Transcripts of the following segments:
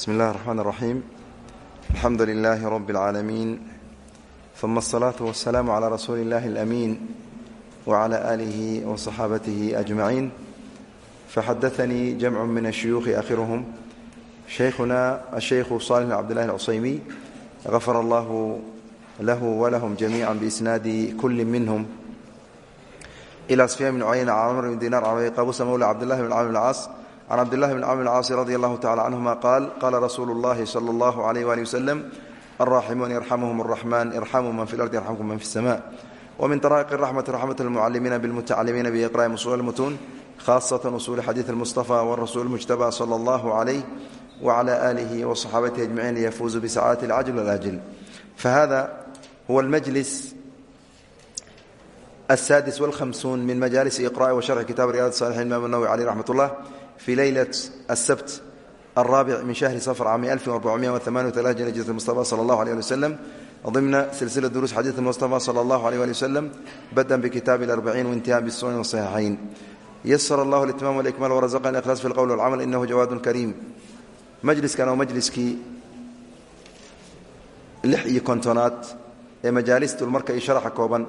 bsmi اllahi الرحmn الرaxيim alxamdu لilh rb العaalamiin ثuma الصlaaة والسlاam عlى rasuuli اllahi الأmiin وعlى آlih وصxaabatih أجmaعiin faxadaثnii jamc min الشhuyuuخi akhiruhm shaykhuna الشhaykhu صالح بn cbd الlahi الcusaymi غafar اllah lah wlahm جamيعا bإsnaadi kuli minhm إlى sfyan bn cuyayna cmr bn dinar qabusa mawla cabdالlahi bn cmr bn caas can cabdillahi bn camr caasi radi allahu tacala canhuma qaal qaala rasuulu اllahi salى اllahu alayh wali waslem alraaximuun yarxamuhum اraxman irxamuu man fi lardi yarxamkum man fi اsama wmin daraa'iq raxmati raxmat اlmucalimiina bilmutacalimiina biiqra'i usul اlmutuun khasatan usuli xadiid اlmustafa wrasuul mujtaba salى اllahu alayh wcla alihi wصaxaabatihi ajmaciin liyafuuzuu bisacaadati اlcajl wاlajl fahada huwa اlmajlis السادس والخمسون من مجالس إقراء وشرح كتاب رياض الصالحين الإمام النووي عليه رحمة الله في ليلة السبت الرابع من شهر صفر عام 1438 هجرة المصطفى صلى الله عليه وسلم ضمن سلسلة دروس حديث المصطفى صلى الله عليه وسلم بدءا بكتاب الأربعين وانتهاء بالسنن والصحيحين يسر الله الاتمام والإكمال ورزقنا الإخلاص في القول والعمل إنه جواد كريم مجلس كان ومجلسكي لح iyo kontonaad ee majaalistu marka iyo sharaxa kooban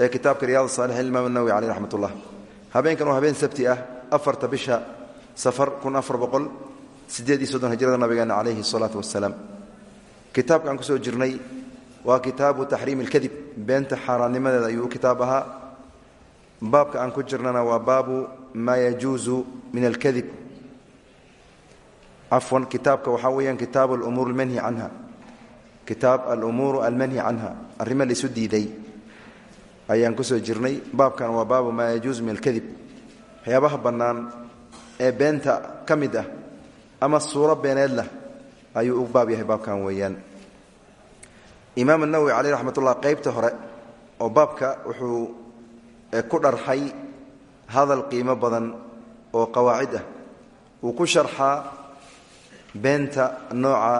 ee kitaabka riyaad saalixiin imaam الnawowi caleyh raxmat ullah habeenkan waa habeen sabti ah afarta bisha safar kun afar boqol siddeed iyo soddon hijrada nabigeena calayhi salaatu wasalaam kitaabka aan ku soo jirnay waa kitaabu taxriimi alkadib beenta xaaraannimadeeda ayuu u kitaab ahaa. Baabka aan ku jirnana waa baabu maa yajuusu min alkadib cafwan kitaabka waxaa weeyaan kitaabu alumuur almanhi canha. Kitaab alumuuru almanhi canha. Arrimo laisu diiday ayaan ku soo jirnay. Baabkan waa baabu maa yajuusu min alkadib waxyaabaha bannaan ee beenta ka mid ah ama suuro beeneed lah ayuu u baab yahay baabkan weeyaan. Imaam الnawowi caleyh raxmat ullah qeybta hore oo baabka wuxuu ku dharxay hadal qiimo badan oo qawaacid ah. Uu ku sharxaa beenta nooca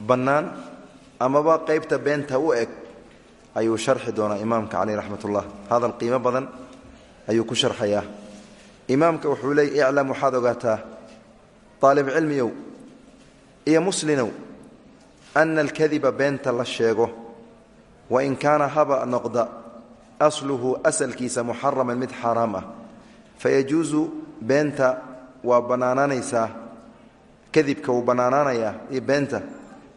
bannaan amaba qeybta beenta u eg ayuu sharxi doonaa imaamka caleyh raxmat ullah hadal qiimo badan ayuu ku sharxayaa imaamka wuxuu leey iclam waxaad ogaataa aalib cilmiyow iyo muslinow ana alkadiba beenta la sheego wain kaana haba noqda asluhu asalkiisa muxaraman mid xaaraam ah. Fayajuusu beenta waa bannaanaanaysaa kadibka wuu bannaanaanayaa iyo beenta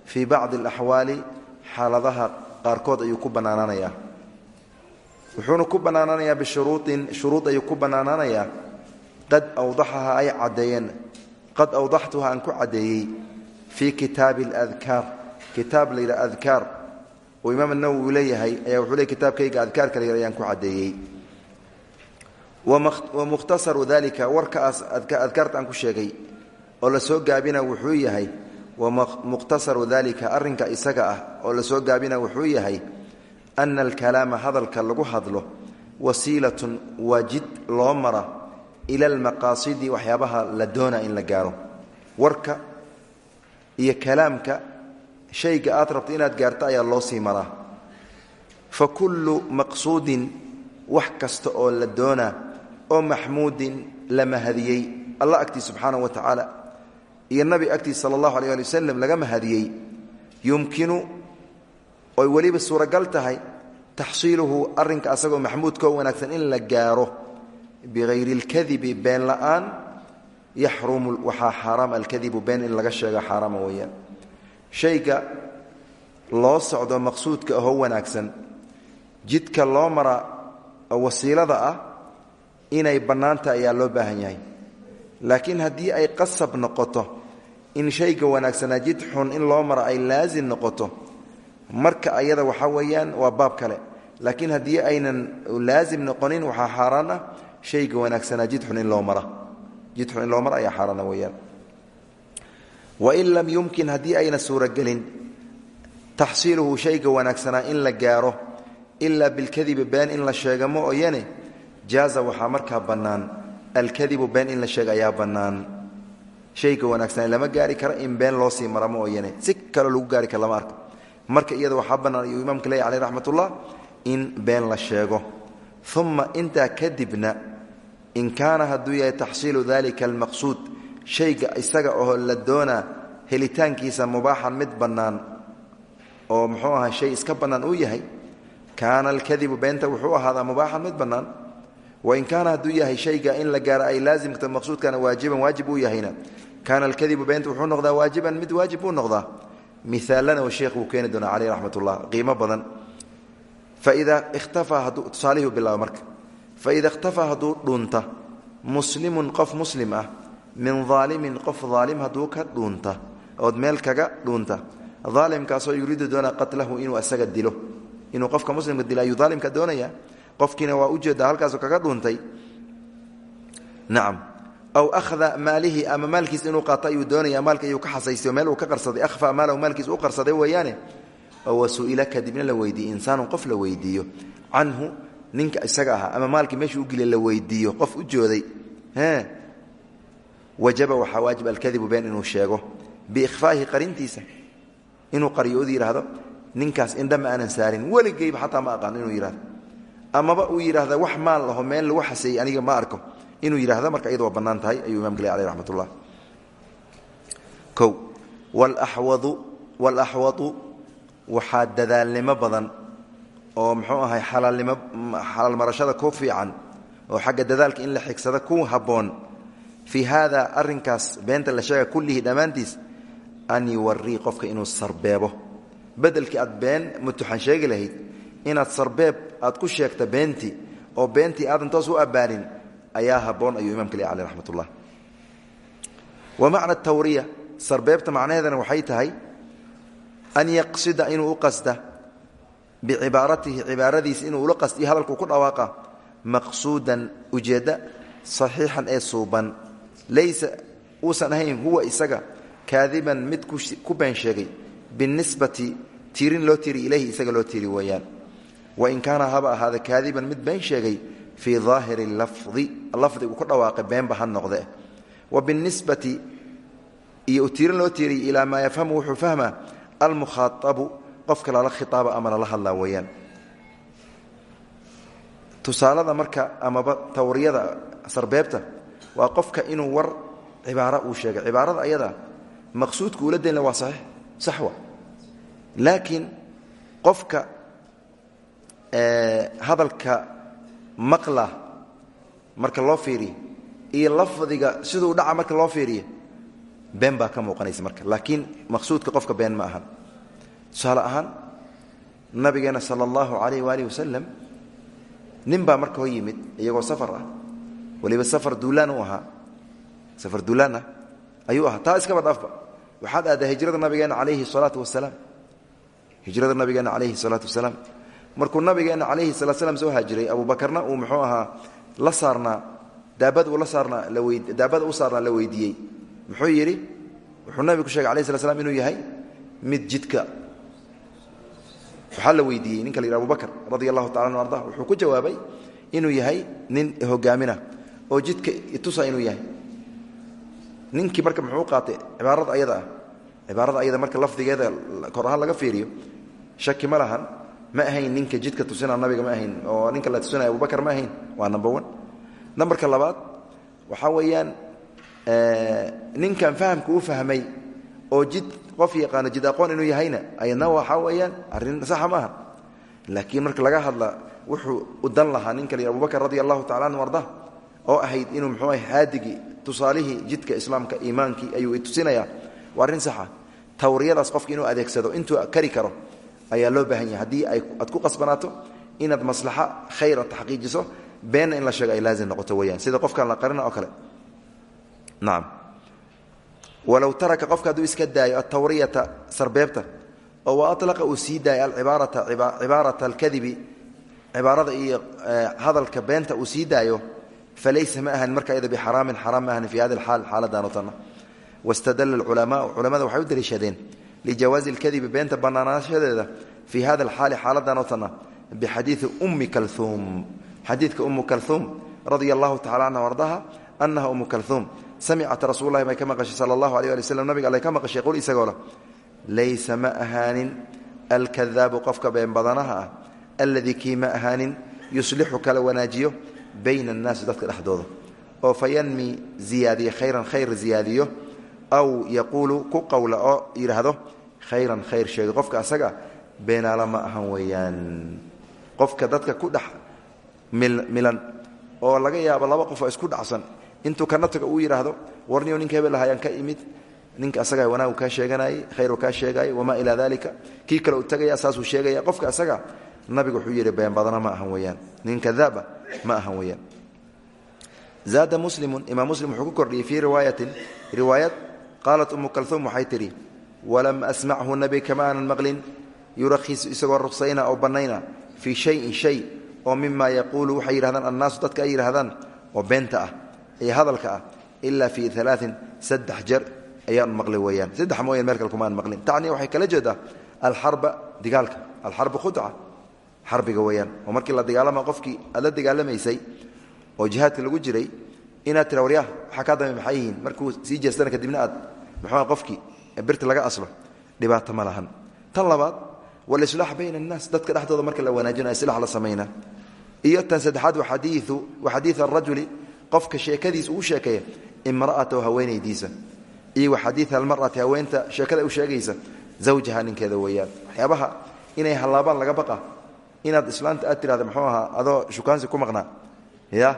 fii bacdi alaxwaali xaaladaha qaarkood ayuu ku bannaanaanayaa wuxuuna ku bannaanaanayaa bishuruuin shuruud ayuu ku bannaanaanayaa qad awdaxaha ay caddeeyeen qad awdaxtuha aan ku caddeeyey fii kitaabi aladkaar. Kitaab la yidhaha adkaar. Oo imaam anawowi leeyahay ayaa wuxuu leey kitaabkayga adkaarka la yidha ayaan ku caddeeyey wa dalika warkaas adkaarta aan ku sheegay oo la gaabina wuxuu yahay wa dalika arrinka isaga ah oo la soo gaabina wuxuu yahay ana alkalaama hadalka lagu hadlo wasiilatun waa jid loo mara ila almaqaasidi waxyaabaha la doona in la gaaro warka iyo kalaamka shayga aad rabto inaad gaarto ayaa loo sii maraa fa kullu maqsuudin wax kasta oo la doonaa oo maxmuudin la mahadiyey allah agtiis subxaanahu wa tacaala iyo nabi agtiis sala allahu oy weliba suuragal tahay taxsiiluhu arrinka asagoo maxmuudkoo wanaagsan in la gaaro bihayri اlkadibi been la'aan yaxrumu waxaa xaaraam alkadibu been in laga sheego xaaraama weeyaan. Shayga loo socdo maqsuudka ahoo wanaagsan jidka loo mara wasiilada ah inay bannaanta ayaa loo baahan yahay. Laakiin haddii ay qasab noqoto in shayga wanaagsanaa jid xun in loo mara ay laasim noqoto marka ayada waxaa weeyaan waa baab kale. Laakiin haddii aynan laasim noqonin waxaa xaaraan ah shayga wanaagsanaa jid xun in loo mara. Jid xun in loo mara ayaa xaaraana weeyaan. Wain lam yumkin haddii ayna suuragelin taxsiiluhu shayga wanaagsanaa in la gaaro ilaa bilkadibi been in la sheega ma oyane jaaza waxaa markaa bannaan. Alkadibu been in la sheega ayaa bannaan. Shayga wanaagsanaa lama gaari karo in been loo sii mara ma oyane si kaloo lagu gaari kara lama arka marka iyada waxaa bannaan ayuu imaamka leeyahy caleyh raxmat ullah in been la sheego. Uma intaa kadibna in kaana hadduu yahay taxsiilu dalika almaqsuud shayga isaga oo la doonaa helitaankiisa mubaaxan mid bannaan oo muxuu ahaa shay iska bannaan uu yahay kaana alkadibu beenta wuxuu ahaadaa mubaaxan mid bannaan. Wain kaana hadduu yahay shayga in la gaaro ay laasimta maqsuudkana waajiban waajib uu yahayna. Kaana alkadibu beenta wuxuu noqdaa waajiban mid waajib uu noqdaa miaalana sheekh wuu keeni doonaa caleyh raxmat ullah qiimo badan. Faida ihtafaa hadduu tusaalihii bilaaba marka. Faida ikhtafaa hadduu dhuunta muslimun qof muslim ah min aalimin qof aalim hadduu ka dhuunta ood meel kaga dhuunta aalimkaasoo yuriidu doona qatlahu inuu isaga dilo. Inuu qofka muslimka dila ayuu aalimka doonaya qofkiina waa ujeeda halkaasoo aw ahda maalihi ama maalkiis inuu qaato ayuu doonaya maalka ayuu ka xasaystay meel uu ka qarsaday ahfa maalahu maalkiis u qarsaday weeyaane oo wasu'ila kadibna la weydiiye insaanun qof la weydiiyo canhu ninka isaga ahaa ama maalkii meeshuu u geliya la weydiiyo qof u jooday wajaba waxaa waajib alkadibu been inuu sheego biikhfaa'ihi qarintiisa inuu qariyo ud yidhaahdo ninkaas indha ma aanan saarin weligayba xataa ma aqaano inuu yidhahdo amaba uu yidhaahda wax maal laho meel inuu yidhahdo marka iyada waa tahay ayuu imam gale aleh raxmat ullah o walaxwadu walaxwadu waxaa dadaalnimo badan oo muxuu ahay xalaalnimo xalaal marashada ku fiican oo xagga dadaalka in la xigsada ku habboon. Fii haada arrinkaas beenta la sheega kullihi dhammaantiis an yuwarii qofka inuu sarbeebo. Bedelkii aad been mutuxan sheegi lahayd inaad sarbeeb aad ku sheegta beentii oo beentii aadan toos u abbaanin ayaa habboon ayuu imamka le aleh raxmat wa macna tawriya sarbeebta macnaheedana waxay tahay an yaqsida inuu u qasda bicibaaratihi cibaaradiisa inuu ula qasdiyo hadalkuu ku dhawaaqa maqsuudan ujeedda saxiixan ee suuban. Laysa uusan ahayn huwa isaga kaadiban mid ku been sheegay binisbati tiirin loo tiri ilayhi isaga loo tiri weeyaan. Wain kaana haba ahaada kaadiban mid been sheegay fii daahiri lafdi lafdi uu ku dhawaaqay beenba ha noqde. Wa binisbati iyo tiirin loo tiiriy ilaa maa yafhamu wuxuu fahmaa almukhaaabu qofka lala khitaaba ama lala hadlaa weeyaan. Tusaalada marka amaba tawriyada sarbeebta waa qofka inuu war cibaaro uu sheegay. Cibaarada ayada maqsuudka uula daynla waa saxiix saxwa laakiin qofka hadalka maqla marka loo fiiriyo iyo lafdiga siduu dhaca marka loo fiiriyo been baa ka muuqanaysa marka. Laakiin maqsuudka qofka been ma ahan. Tusaale ahaan nabigeena sala allahu calayh waaalih wasalam nin marka ho yimid iyagoo safar ah. Waliba safar duulaan u ahaa. Safar duulaan ah ayuu ahaa. Taa iskaba dhaafba waxaad aaddaa hijrada nabigeena calayhi salaatu wasalaam hijrada nabigeena calayhi salaatu wasalaam markuu nabigeena calayhi salatu slam soo haajiray abuubakarna uu muxuu ahaa la saarnaa daabad uu la saarnaa daabada u saarnaa la weydiiyey. Muxuu yidhi wuxuu nabigu ku shegay alayh slat inuu yahay mid jidka waxaa la weydiiyey ninka la yidhi abubakr radia allahu tacala anu arda wuxuu ku jawaabay inuu yahay nin hogaamina oo jidka itusa inuu yahay. Ninkii marka muxuu qaatay cibaarada ayada ah ayada marka lafdigeeda kor laga fiiriyo shaki ma lahan ma ahayn ninka jidka tusina nabiga ma ahayn oo ninka la tusinaya abubakar ma ahayn waa number one. Nambarka labaad waxaa weeyaan ninkan fahamka u fahmay oo jid qof yaqaano jid aqoon inuu yahayna ayadna waxaa weeyaan arrin saxa maaha laakiin marka laga hadla wuxuu u dan lahaa ninka la abubakar radia allahu tacala anhu arda oo ahayd inuu muxuu ah haadigii tusaalihii jidka islaamka iimaankii ayuu tusinayaa waa arrin saxa. Tawriyadaas qofki inuu adeegsado intuu kari karo ayaa loo baahan yahay. Haddii aad ku qasbanaato inaad maslaxa khayra taxqiijiso beenna in la sheego ay laazim noqoto weyaan sida qofkan la qarina oo kale. Nacam walow taraka qofka hadduu iska daayo altawriyata sarbeebta oo wa alaqa uu sii daayo alcibaarata cibaarata alkadibi cibaarada iyo hadalka beenta uu sii daayo falaysa ma ahan marka iyada bixaraamin xaraam ma ahan fi hadi alxaal xaaladaan o tanna wastadala alculamaau culamada waxay u daliishadeen lijawaazi lkadibi beenta bannaanaashadeeda fii hada alxaali xaaladan oo tanna bixadiidi ummi kalhuum xadiidka ummu kalhuum radia allahu tacala canha ardaha annaha ummu kalhuum samicat rasuul lahi bay ka maqashay sala allahu alay ali slam nabiga alle ka maqashay qul isagoo leh laysa ma ahaanin alkadaabu qofka been badanaha ah alladii kii ma ahaanin yuslixu kala wanaajiyo bayna annaasi dadka dhexdooda oo fa yanmi ziyaadiyo khayran khayr ziyaadiyo khayran khayr sheega qofka asaga beenaala ma ahan weeyaan. Qofka dadka ku dhex milan oo laga yaabo laba qof oo isku dhacsan intuu kana uu yidhaahdo warniyo ninka hebel ahayaan ka imid ninka asaga wanaagu kaa sheeganayay khayru kaa sheegayay wamaa ilaa dalika kii kale uu tagaya saasuu sheegaya qofka asaga nabigu wuxuu yidhi been badana ma ahan weyaan nin kadaaba ma ahan weyaan zaada muslimu imaam muslim wuxuu ku kordhiyey fii riwaayatin riwaayad qaalat umu walam asmachu nabi kama aanan maqlin. Yurakisu isagoo ruqsayna oo bannayna fii shayin shay oo mima yaquulu waxay yidhahdaan annaasu dadka ay yidhahdaan oo beenta ah ee hadalka ah ilaa fii alaain saddex jer ayaan maqli weyaan saddex mooyan meel kale kuma aan maqlin. Tacni waxay kala jeedaa alxarba digaalka alxarbu khudca xarbiga weyaan oo markii la dagaalama qofkii aad la dagaalamaysay oo jihaadka lagu jiray inaad tira waryaah waxaa kaa dambe maxay yihiin? Markuu sii jeestana kadibna aad muxuu qofkii birta laga aslo dhibaato ma lahan. Tan labaad walislaax bayna annaas dadka dhexdooda marka la wanaajinayo islaax la samayna iyo tan saddexaad waxadiiu arajuli qofka sheekadiisa uu sheekeeya imra'atahu haweenaydiisa iyo waxadiid almar'ati haweenta sheekada u sheegaysa zawjaha ninkeeda weeyaan. Waxyaabaha inay hallaabaan laga baqa inaad islaanta aad tirahda muxuu ahaa adoo shukaansi ku maqnaa. Ya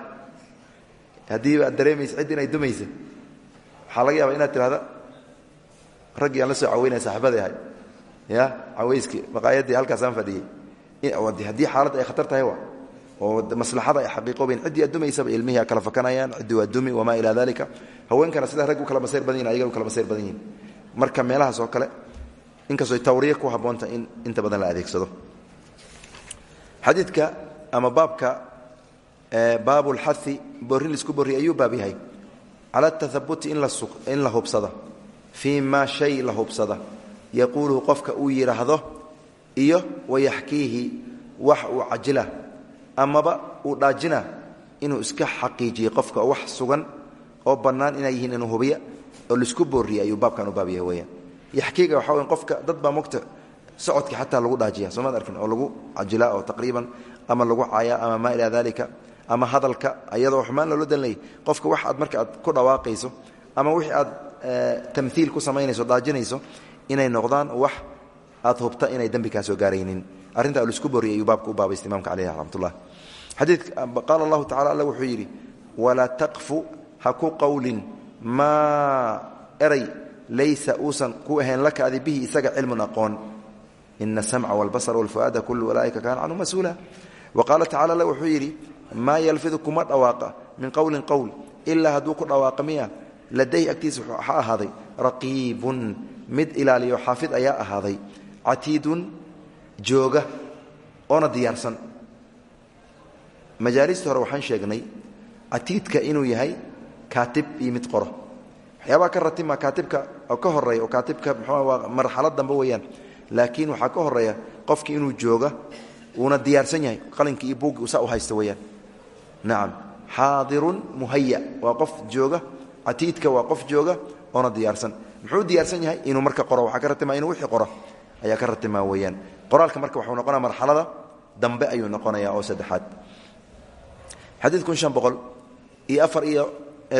haddii aad dareemaysa cidd inay dumaysa waxaa laga yaaba inaad tirahda raggii aan la soo caweynaya saaxibaday ahay. Ya caweyskii maqaayadii halkaasaan fadhiyey haddii xaaladda ay khatar tahay wa oo maslaxada ay xaqiiqoobayn ciddii aad dumaysaba ilmihii kala fakanayaan ciddii waa dumi wamaa ilaa dalika haweenkana sidaa rag u kala masayr badan yihiin ayaga u kala masayr badan yihiin marka meelahaas oo kale inkastoo tawriya ku habboonta in inta badan la adeegsado. Xadiidka ama baabka baabu lxai borin la isku borriy ayuu baab yahay cala tathabuti in la hubsada fii maa shay la hubsada. Yaquuluhu qofka uu yidhaahdo iyo wayaxkiihi wax uu cajila. Amaba uu dhaajina inuu iska xaqiijiyo qofka wax sugan oo bannaan inay yihiin inuu hubiya oo la isku boorriya ayuu baabkan u baab yahay weyaan yaxkiiga waxaa weya qofka dad baa mogta socodkii xataa lagu dhaajiya soomaad arkin oo lagu cajilaa oo taqriiban ama lagu caayaa ama maa ilaa dalika ama hadalka ayadoo xumaan loola danlayay qofka wax aad dhawaaqayso ama wixii aad tamhiil ku samaynayso dhaajinayso inay noqdaan wax aad hubta inay dembi kaa soo gaaraynin. Arrintaa la isku borriyay ayuu baabka u baabaysta imamka caleyh raxmatullah qaala allahu tacala alla wuxuu yidhi walaa taqfu ha ku qowlin maa eray laysa uusan ku ahayn laka adi bihi isaga cilmun aqoon. Ina asamca walbasra walfu'aada kullu ulaaika kaana canhu mas'uula. Wa qaala tacala alla wuxuu yidhi maa yalfidu kuma dhawaaqa min qowlin qowl ilaa hadduu ku dhawaaqa miya ladayh agtiisa waxaa ahaaday raqiibun mid ilaaliyo xaafid ayaa ahaaday catiidun jooga oona diyaarsan. Majaalista hore waxaan sheegnay catiidka inuu yahay kaatib iyo mid qoro. Waxyaabaha ka ratima kaatibka ka horreeya oo kaatibka mxuu waa marxalad dambe weeyaan. Laakiin waxaa ka horreeya qofki inuu jooga uuna diyaarsan yahay qalinkii iyo buuggi saa u haysta weeyaan. Nacam xaadirun catiidka waa qof jooga oona diyaarsan. Muxuu diyaarsan yahay inuu marka qoro waxaa ka ratima inuu wixii qoro. Ayaa ka ratimaa weeyaan. Qoraalka marka waxuu noqonaya marxalada dambe ayuu noqonaya oo saddexaad. Xadiid kun shan boqol iyo afar iyo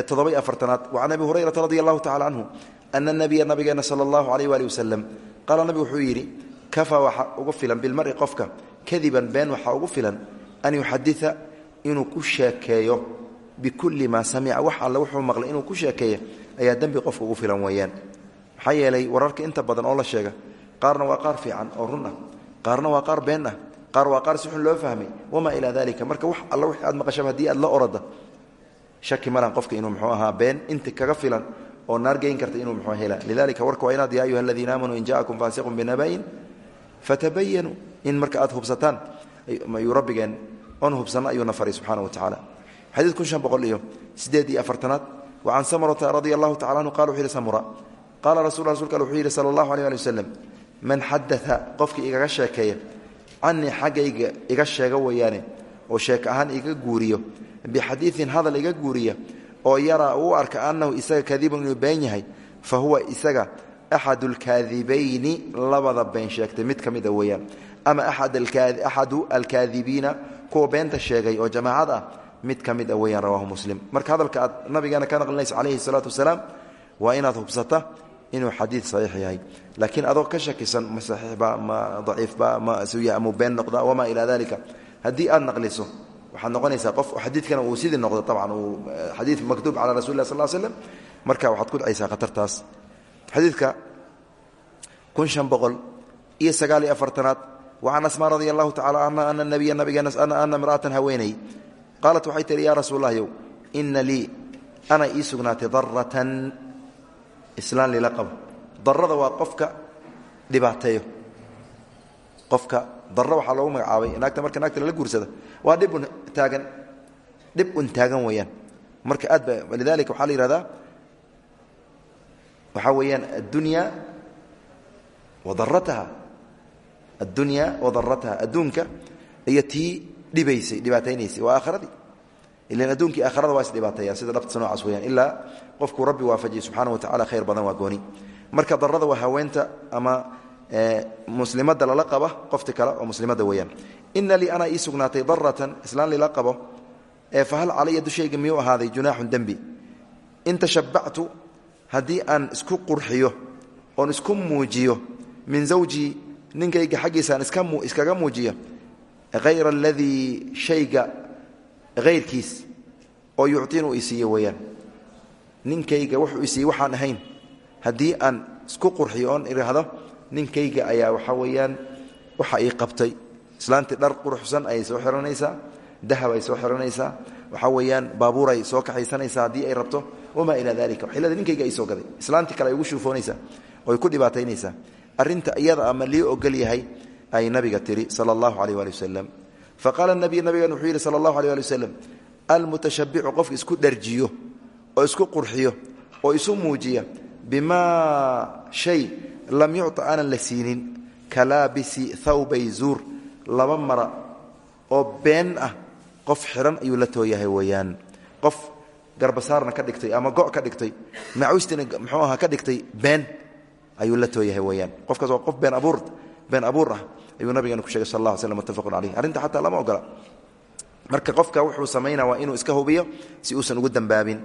toddoba iyo afartanaad wacan abi hurayrata radi allahu tacala canhu ana nabiya nabigeena sala allahu alayh waali wasalam qaala nabigu wuxuu yidhi kafaa waxaa ugu filan bilmari qofka kadiban been waxaa ugu filan an yuxadia inuu ku sheekeeyo bikulli maa samica wax alle wuxuu maqlay inuu ku sheekeeyo ayaa dembi qofka ugu filan weeyaan. Maxaa yeelay wararka inta badan oo la sheega qaarna waa qaar fiican oo run ah qaarna waa qaar been ah qaar waa qaar si xun loo fahmay wamaa ilaa dalika marka wax alla wixii aad maqashaba haddii aad la orada shaki malan qofka inuu muxuu ahaa been inta kaga filan oo naar geyn karta inuu muxuu hela lidalika warka waa inaad yaa ayuha aladiina aamanuu in jaakum faasiqun binabayin fatabayanuu in marka aad hubsataan ayuu rabbigeen oon hubsanno ayuuna faray subxaana wa tacaala xadiid kun shan boqol iyo siddeed iyo afartanaad wa can samurata radia allahu tacala anhu qala wuxu yihi samura. Qaala rasul rasulka al wuxuu yidhi sala allahu alيh ali waslem man xadaa qofkii igaga sheekeeya canii xaggayga iga sheega weeyaane oo sheek ahaan iga guuriyo bixadiiin hadal iga guuriya oo yaraa uu arka annahu isaga kadibun inuu been yahay fa huwa isaga axad alkaadibayni labada been sheegtay mid ka mida weeyaan. Ama axadu alkaadibiina kuwa beenta sheegay oo jamaacad ah mid ka mid a weeyaan rawahu muslim. Marka hadalka aad nabigeena ka naqlinaysa calayhi salaatu wasalaam waa inaad hubsata inuu xadiid yahay. Laakiin adoo ka shakisan ma saxiixba ma daciifba ma mu been noqda wamaa ilaa dalika haddii aad naqliso waxaad noqonaysaa qof xadiidkana uu sidii noqdo tabcan uu xadiid maktuub calaa rasuli lah sal l slem marka waxaad ku dhacaysaa khatartaas. Xadiidka kun shan boqol iyo sagaal afartanaad wacan asmaa radia allahu tacala anha ana nabiya nabigeena ana imra'atan haweeney qaalat waxay tihi yaa rasuul lahyow ina lii ana ii sugnaatay daratan islaan lila qabo. Darada waa qofka dhibaateeyo. Qofka daro waxaa loogu magacaabay naagta marka naagta lala guursada waa dhibun taagan dhib un taagan weeyaan. Marka aad ba lidalika waxaa la yihahdaa waxaa weeyaan addunya wadarataha addunya wadarataha adduunka iyo tii dhibaysay dhibaataynaysay. Waa aakhiradii ilan adduunkii aakhrada waa isdhibaateeyaan sida dhabtasa noocaas weyaan ilaa qofkuu rabbi waafajiyey subxaana wa tacala khayr badan waa gooni. Marka darada waa haweenta ama muslimada lala qaba qofti kale oo muslimada weeyaan. Ina lii anaa ii sugnaatay daratan islaan lila qabo ee fahal calaya dushayga miyuu ahaaday junaaxun dembi? In tashabactu haddii aan isku qurxiyo oon isku muujiyo min zawjii ninkayga xaggiisaan iskaga muujiyo hayra aladii shayga hayrkiis oo yucطinuu isiiye weeyaan ninkayga wuxuu isiiye waxaan ahayn haddii aan isku qurxiyo oon idhaahdo ninkayga ayaa waxaa weeyaan waxa ii qabtay islaantii dhar quruxsan ayay soo xiranaysaa dahab ay soo xiranaysaa waxaa weeyaan baabuuray soo kaxaysanaysaa haddii ay rabto wamaa ilaa dalika waxay leedahay ninkayga ay soo gaday islaantii kale ay ugu shuufoonaysaa oy ku dhibaataynaysaa arrinta iyada ay nabiga tiri sala allahu calayh waali wasalam faqaala nabiy nabigan wuxuu yidhi sala allahu alay ali wasalam almutashabicu qofka isku dharjiyo oo isku qurxiyo oo isu muujiya bimaa shay lam yucta aanan la siinin kalaabisi thawbay zuur laba mara oo been ah qof garbasaarna ka dhigtay ama go' ka dhigtay macuustina muxuu ahaa ka dhigtay been ayuu la tooyahay weeyaan. Qofkaas waa qof been abuur been abuur ah ayuu nabigeena ku shegay sal allah slam mutafaqun caleyh arrinta xataa lama ogola. Marka qofka wuxuu samaynaa waa inuu iska hubiyo si uusan ugu dambaabin.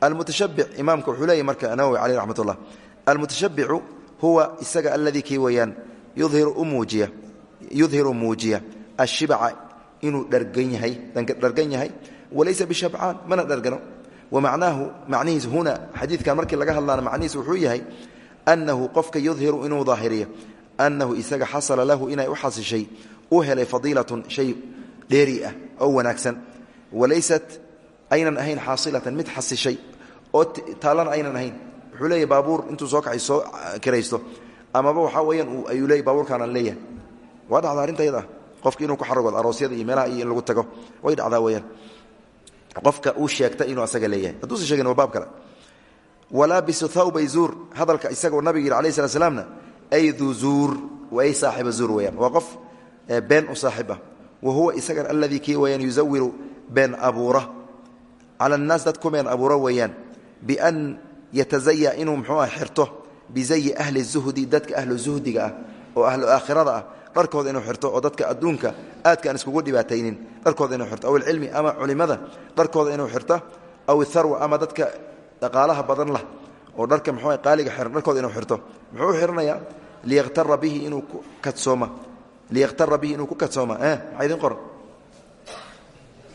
Almutashabic imaamka wuxuu leeyahy marka nawowi caleyh raxmat ullah almutashabicu huwa isaga alladii kii weeyaan yudhiru muujiya ashibca inuu dhargan yahay walaysa bishabcaan mana dhargano. Wamacnaahu macnihiis huna xadiidkan markii laga hadlaana macnihiis wuxuu yahay annahu qofka yudhiru inuu daahiriyo annahu isaga xasala lahu inay u xasishay u helay fadiilatun shay dheeri ah oo wanaagsan. Walaysat aynan ahayn xaasilatan mid xasishay. Oo taalana aynan ahayn. Wuxuu leeyahy baabuur intuu soo kaxay soo kiraysto. Amaba waxaa weyaan ayuu leeyay baabuurkaanaan leeyahay. Waa dhacda arrinta yada ah. Qofka inuu ku xaragood aroosyada iyo meelaha iyo in lagu tago way dhacdaa weyaan qofka uu sheegta inuu asaga leeyahay. Hadduusa sheegin waa baab kale. Walaabisu thawbay zuur. Hadalka isagoo nabiga yidhi alayh slat slaamna ay du zuur ay saaxiba zuur weyaan waa qof been u saaxib ah. Wa huwa isagan alladii kii weyaan yusawiru been abuura. Cala annaas dad ku been abuura weeyaan. Bian yatazaya inuu muxuu ah xirto. Bizayi ahli zuhdi dadka ahlu zuhdiga ah oo ahlu aakhirada ah. Dharkooda inuu xirto oo dadka adduunka aadka aan iskugu dhibaataynin. Dharkooda inuu xirto aw ilcilmi ama culimada. Dharkooda inuu xirto aw itharwa ama dadka dhaqaalaha badan lah. Oo dharka muxuu qaaliga xiran dharkooda inuu xirto. Muxuu xiranayaa liyaqtara bihi inuu ku kadsooma. Eh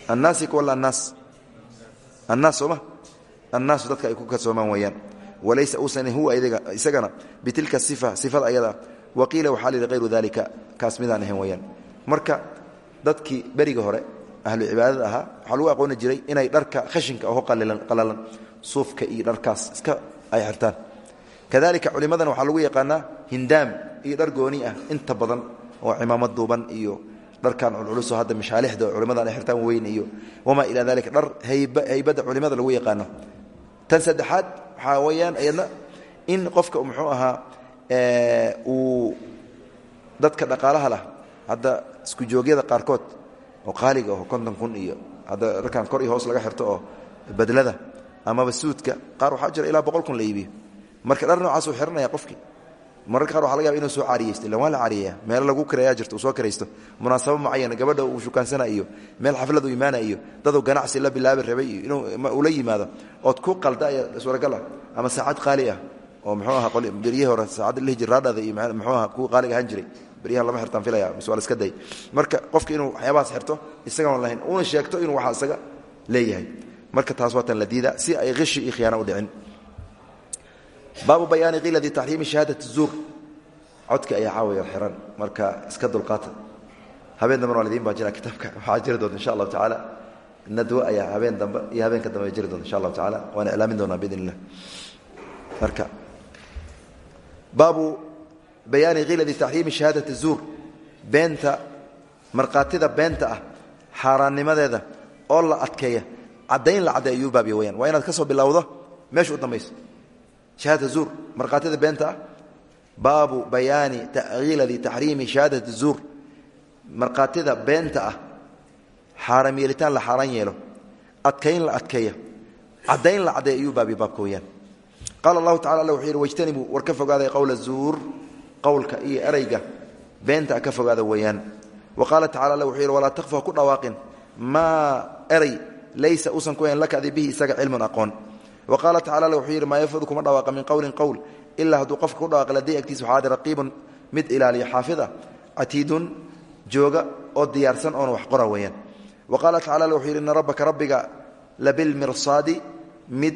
annaasik wala annaas. Annaas sooma. Annaasu dadka ay ku kadsoomaan weeyaan. Walaysa uusan huwa isagana bitilka sifa sifada ayada. Waqiila waxaa lihi hayru dalika kaas midaan ahayn weyaan marka dadkii beriga hore ahlu cibaadada ahaa waxaa lagu aqooni jiray inay dharka khashinka aho qalalan. Suufka iyo dharkaas iska ay xirtaan kadalika culimadan waxaa lagu yaqaanaa hindaam iyo dhar gooni ah. Inta badan oo cimaamad duuban iyo dharkan culculuso hadda mashaalixda oo ay xirtaan weyn iyo wamaa ilaa dalika dhar haybadda culimada lagu yaqaano. Tan saddexaad waxaa weyaan in qofka muxuu ahaa uu dadka dhaqaalaha lah hadda isku joogyada qaarkood oo qaaliga oo konton kun iyo hadda dharkan kor iyo hoos laga xirto oo badlada amaba suudka qaar waxaa jira ilaa boqol kun la marka dhar noocaasuu xiranaya qofkii mararka qaar waxa laga yaba inuu soo caariyeysto illa waa la caariyeya meelo lagu kirayaa jirto uu soo kiraysto munaasabo mucayana gabadha uu shukaansana iyo meel xaflad u imaana iyo daduu ganacsi la bilaabi rabay iyo inuu ula yimaado. Ood ku qalda suuragal ah. Ama saacad qaali ah oo muxuu aha beryihii hore saacadda lihi jir iyo muxuu aha kuwa qaaliga ahaan jiray. Beryahan lama xirtaan filaya mise waa iska day. Marka qofka inuu waxyaabahaas xirto isagaan lahayn uuna sheegto inuu waxa isaga leeyahay. Marka taas waa tan la diida si ay hishi iyo khiyaana u dhicin baabu bayaani kiladi taxriimi shahaadat zuur. Codka ayaa caawaya xiran. Marka iska dulqaata. Habeen dambe waa ladiin baajina kitaabka waxaa jiri doonta insha allahu tacaala. Nadwo ayaa habeen dambe iyo habeenka dambe jiri doonta insha allahu tacaala. Waana iclaamin doonaa biidn illah marka baabu bayaani kiladi taxriimi shahaadat zuur. Beenta markhaatida beenta ah xaaraannimadeeda oo la adkeeya. Caddayn la caddeey ayuu baabya weyaan waa inaad ka soo bilowdo meesha u dambayso shahaadata zuur markhaatida beenta ah baabu bayaani kiladi taxriimi shahaadat zuur markhaatida beenta ah xaaraam yeelitaan la xaaraan yeelo adkayn la adkeeya caddayn la caddeey ayuu baabya baabka weyaan qaala allahu tacala alla wuxuu yidhi wajtanibuu war ka fogaaday qowla zuur qowlka iyo erayga beenta ka fogaada weeyaan wa qaala tacala alla wuxuu yidhi walaa takfu ha ku dhawaaqin maa eray laysa uusan ku hayn laka adi bihi isaga cilmun aqoon wa qaala tacala wuxuu yidhi maa yafadu kuma dhawaaqa min qowlin qowl ilaa hadduu qofka ku dhawaaq ladii agtiisa waxaa adi raqiibun mid ilaaliya xaafid ah catiidun jooga oo diyaarsan oona wax qora weeyaan wa qaala tacala wuxuu yidhi ina rabbaka rabbiga labilmirsaadi mid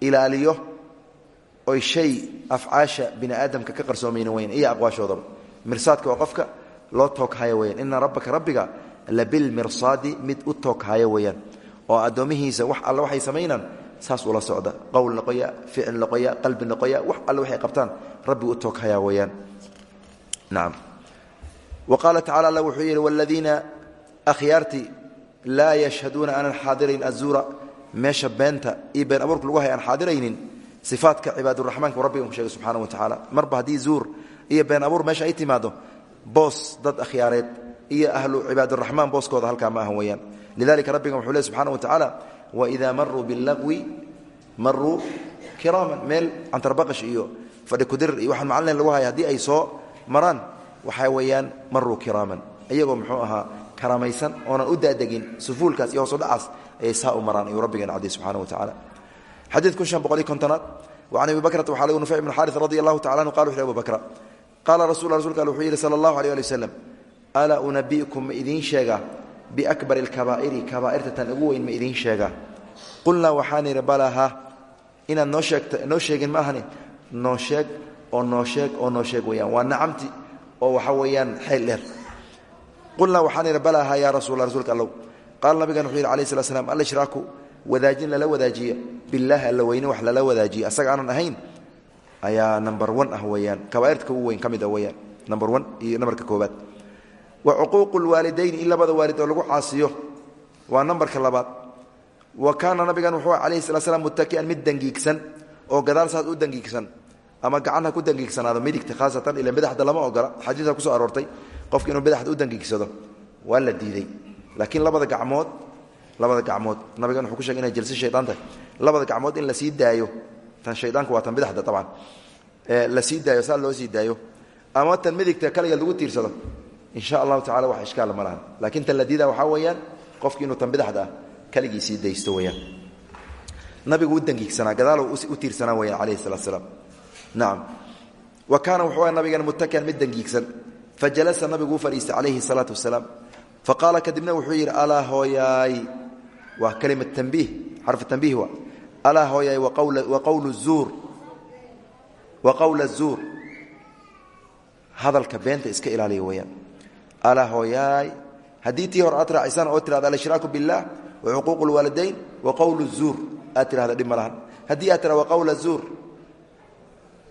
ilaaliyo oy shay afcaasha bini aadamka ka qarsoomayna weyan iyo aqwaashoodaba mirsaadka waa qofka loo tooghaya weyaan ina rabbaka rabbiga labilmirsaadi mid u tooghaya weeyaan saas ula socda. Qowl noqoya ficil noqoya qalbi noqoya wax alle waxay qabtaan. Rabbigu u tooghaya weeyaan. Nacam wa qaala tacala alla wuxuu yidhi waladiina akhyaartii laa yashhaduuna aanan xaadirayn azuura meesha beenta iyo been abuurka lagu hay aan xaadiraynin ifaadka cibaaduraxmaanka rabbiga ku sheegay subxaana wa tacaala marba haddii zuur iyo been abuur meesha ay timaado boos dad akhyaareed iyo ahlu cibaaduraxmaan booskooda halkaa ma ahan weyaan lidalika rabbiga wuxuu ley subxana wa tacaala waidaa maruu bilagwi maruu kiraaman meel cantarbaqash iyo fadhi kudirir iyo waxaan macalin lagu haya haddii ay soo maraan waxaa weeyaan maruu kiraaman iyagoo muxuu ahaa karaamaysan oonan u daadegin sufuulkaas iyo hoosudhacaas ayay saa u maraan ayuu rabbigan cadday subxana wa tacaala. Xadiid kun shan boqol iyo kontonaad wa can abi bakrata waxaa lagu nufay ibn xaari radi allahu tacala anhu qala wuxu abu bakra qaala rasul rasulka al wuxuu yidhi sala allahu alيh ali waslem alaa unabi'kum ma idiin sheegaa biakbar اlkabaa'iri kabaa'irta tan ugu weyn ma idiin sheegaa qulnaa waxaan idhi balaa ha inaad noo sheegta noo sheegin ma noo sheeg oo noo sheeg oo noo sheeg weyaan waa nacamti oo waxa weeyaan xeel dheer qulnaa waxaan idhi balaa ha yaa rasuula rasuulka allow qaala nabigan wuxuu yidhi alayh slat slam alshraaku wadaajin lala wadaajiya bilaahi alla weyne wax lala wadaajiya asaga aanan ahayn ayaa number one ah weyaan kabaairtka ugu weyn ka mid ah weyaan number one iyo nambarka koobaad wa cuquuqu lwaalidayn in labada waalid oo lagu caasiyo. Waa nambarka labaad. Wa kaana nabigan wuxuu alayhi sala slam muttakian mid dangiigsan oo gadaal saas u dangiigsan ama gacan ku dangiigsanaado midigta khaasatan ila badaxda lama ogola. Xadiisa ku soo aroortay qofka inuu badaxda u dangiigsado. Waa la diiday. Laakiin labada gacmood labada gacmood. Nabigan wuxuu ku shegay inay jalsi shaydaan tahay. Labada gacmood in la sii daayo tan shaydaanku waa tan bidaxda tabcan la sii daayo saa loo sii daayo. Ama tan midigta kaliga lagu tiirsado insha allahu tacala wax ishkaala ma lahan. Laakiin tan la diida waxaa weeyaan qofki inuu tan bidaxda ah kaligii sii daysto weyaan nabigu u dangiigsanaa gadaal u tiirsanaa weyaan calayhi salaat slaam nacam wa kaana wuxuu aha nabigan muttakian mid dangiigsan. Fajalasa nabigu u fadhiistay calayhi salaatu wasalaam. Faqaala kadibna wuxuu yidhi alaa hooyaay. Waa kalima tanbiih xarfu tanbiih waa. Alaa hooyaay wa qawlu zuur. Wa qowla zuur. Hadalka beenta iska ilaaliya weeyaan alaa hooyaay. Haddii tii hore aad raacisaan oo tirahda alshraaku biاllah wa xuquuq اlwaalidayn wa qowlu zuur aad tirahda dhib ma lahan. Haddii aad tira wa qowla zuur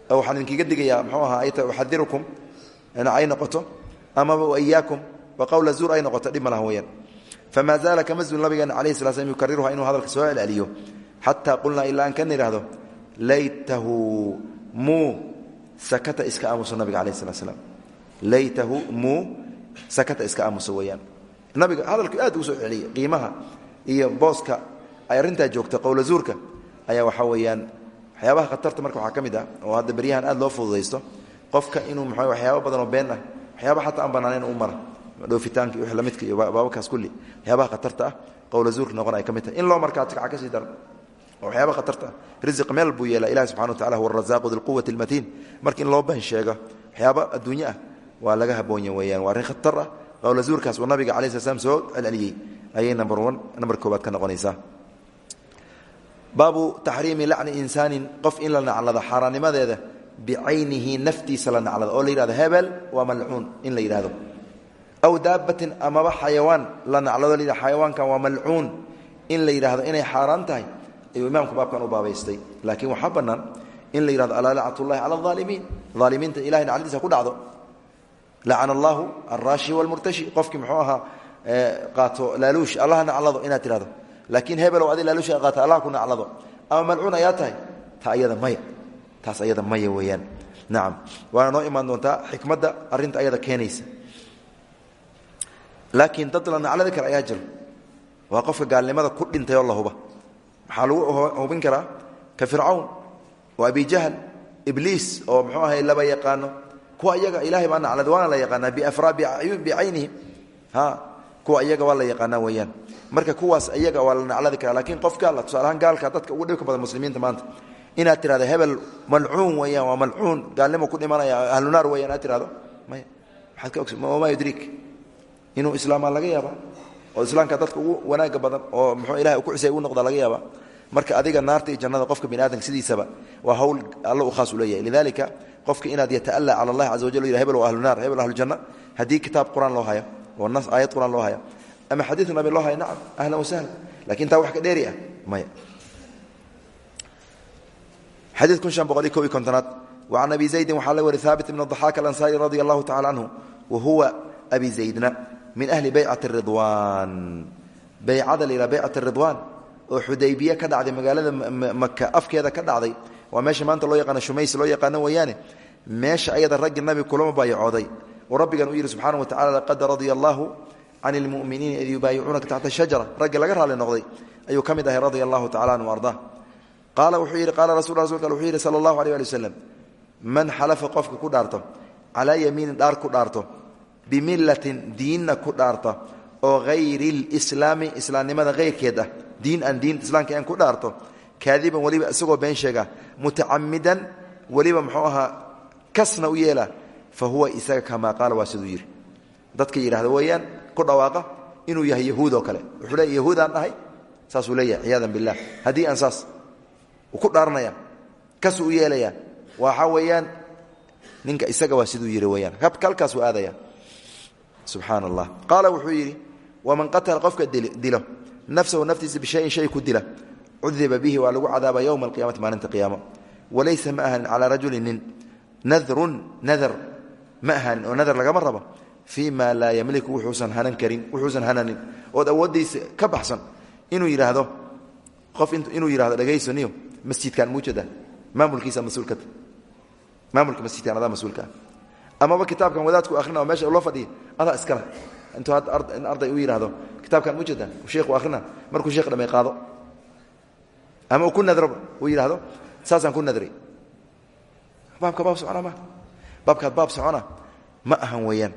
waxaan idinkiga digayaa mxuu ahaa uxadirukum ay noqoto amaba waiyaakum wa qowla zuur ay noqoto dhib ma lahan weyaan famaa zaala kama zuul nabigeena alayh sala slm yukariruha inuu hadalka soo celceliyo xataa qulnaa ilaa aan kan idhaahdo laytahu muu sakata iska aamuso nabiga alayh slat slam laytahu muu sakata iska aamuso weeyaan. Nabiga hadalku aad ugu soo celiyey qiimaha iyo booska ay arrintaa joogta qowla zuurka ayaa waxaa weeyaan waxyaabaha khatarta marka waxaa ka mid ah oo hadda beryahan aad loo fududaysto qofka inuu mxu waxyaaba badan oo been ah waxyaaba xataa aan banaanayn u mara dhoofitaanka iyo lamidka iyo baabakaas kulli waxyaabaha khatarta ah qowla zuurka noqon ay ka mid tahay. In loo markaa tigca ka sii daran oo waxyaaba khatarta ah risiq meel buu yeelaa ilahi subxana wa tacala huwa arazaaqu dilquwati almatiin marka in loo ban sheego waxyaaba adduunye ah waa laga haboonya weeyaan. Waa arrin khatar ah. Qowla zuurkaas uu nabiga cala sl slam soo celceliyey. Ayay number one number koobaad ka noqonaysaa. Baabu taxriimi lacni insaanin qof in la naclado xaaraannimadeeda bicaynihi naftiisa la naclado oo la yidhahdo hebel waa malcuun in la yidhahdo. Aw daabatin amaba xayawaan la naclado la yidhahdo xayawaankan waa malcuun in la yidhaahdo inay xaaraan tahay. Ayuu imaamku baabkan u baabaystay. Laakiin waxaa bannaan in la yidhahdo alaa lacnatullahi cala alaalimiin aalimiinta ilahay nacladiisa ku dhacdo lacana allahu alraashi walmurtashi. Qofkii muxuu ahaa qaato laaluush. Allaha naclado inaad tidhahdo laakiin hebelow adi laaluush qaata allah ku naclado ama malcuun ayaa tahay? Ta ayada maya. Taas ayada maya weeyaan. Nacam waana noo imaan doontaa xikmadda arrinta ayada keenaysa. Laakiin dad la nacladi kale ayaa jiro. Waa qofka gaalnimada ku dhintay oo la huba. Maxaa lagu hubin karaa? Ka fircawn oo abijahl ibliis oo muxuu ahay laba yaqaano kuwa iyaga ilahay baa naclada waana la yaqaanaa bicaynihim kuwa iyaga waa la yaqaanaa weeyaan. Marka kuwaas iyaga waa la nacladi karaa lakiin qof gaal tusaalahaan gaalka dadka ugu dhibka badan muslimiinta maanta inaad tirahdo hebel malcuun weyaan waa malcuun gaalnimo ku dhimanaya ahlunaar weyaan aad tirahdo maya maaad ka ogma yudriik inuu islaamaa laga yaaba oo islaamka dadka ugu wanaaga badan oo muxuu ilahay ku xusay u noqda laga yaaba marka adiga naarta iyo jannada qofka bini aadamka sidiisaba waa hawl alla u khaas u leeyahay. Lidalika qofka inaad yata'alla cala allahi caza wajal yidha hebel waa ahlu naar hebel ahlu janna. Haddii kitaab qur'aan loo hayo oo nas aayad qur'aan loo haya ama xadiid nabi loo haya nacam ahlan wasahlan laakiin taa wax ka dheeri ah maya. Xadii kun shan boqol ko iyo kontonaad. Wacan abi zaydin waxaa la wari haabit ibn daxaak alansaari radia allahu tacala canhu wa huwa abi zaydna min ahli baycati ridwaan baycada la yidhaha baycat ridwaan oo xudaybiye ka dhacday magaalada maka afkeeda ka dhacday. Waa meesha maanta loo yaqaano shumays loo yaqaano weeyaane meesha ayada raggi nabi kulama baayacooday oo rabbigan u yidhi subxaana wa tacala laqad radia allahu can ilmuminiina id yubaayicuunaka shajara. Raggi laga raali noqday. Ayuu ka ahay radia allahu tacala anhu arda qaala wuxuu yidhi qaala rasul rasulka wuxuu yidhi sala allahu man xalafa qofka ku dhaarto calaa yamiinin dhaar ku dhaarto bimillatin diinna ku dhaarta oo hayri lislaami islaamnimada hayrkeed ah diin aan diin islaamka aan ku dhaarto kaadiban weliba isagoo been sheega mutacamidan weliba muxuu ahaa kasna u yeela fa huwa isaga kamaa qaala waa siduu dadka yidhahda weeyaan ku dhawaaqa inuu yahay yahuud oo kale. Wuxuu leeya yahuudaan dhahay? Saasuu leeyahay ciyaadan bilah haddii aan saas ku dhaaranaya kasuu u yeelaya waxa weeyaan ninka isaga waa siduu yidhi weyaan halkaasuu aadaya. Subxaan allah wuxuu yidhi waman qatala qofka dilo nafsahu naftiisa bishayin shay ku dila cudiba bihi waa lagu cadaaba yowma alqiyamati maalinta qiyaamo walaysa ma ahanin calaa rajuli nin nadrun nadar ma ahanin oo nadar lagama rabo fii ma laa yamliku wuxuusan hanan karin wuxuusan hananin ood awooddiisa ka baxsan inuu yidhaahdo qof inuu yidhahdo dhegaysaniyo masjidkan muujada maamulkiisa mas'uulkata maamulka masjidkan adaa mas'uulka ah amaba kitaabkan wadaadku ahrina oo meesha loo fadhiya adaa iskale intuu in arday u yidhaahdo kitaabkan muujada sheekhu akhrina markuu sheekh dhamay qaado. Ama uu ku nadroba uu yidhaahdo saasaan ku nadray. Baabka baab socona ma baabkaad baab socona ma ahan weeyaan.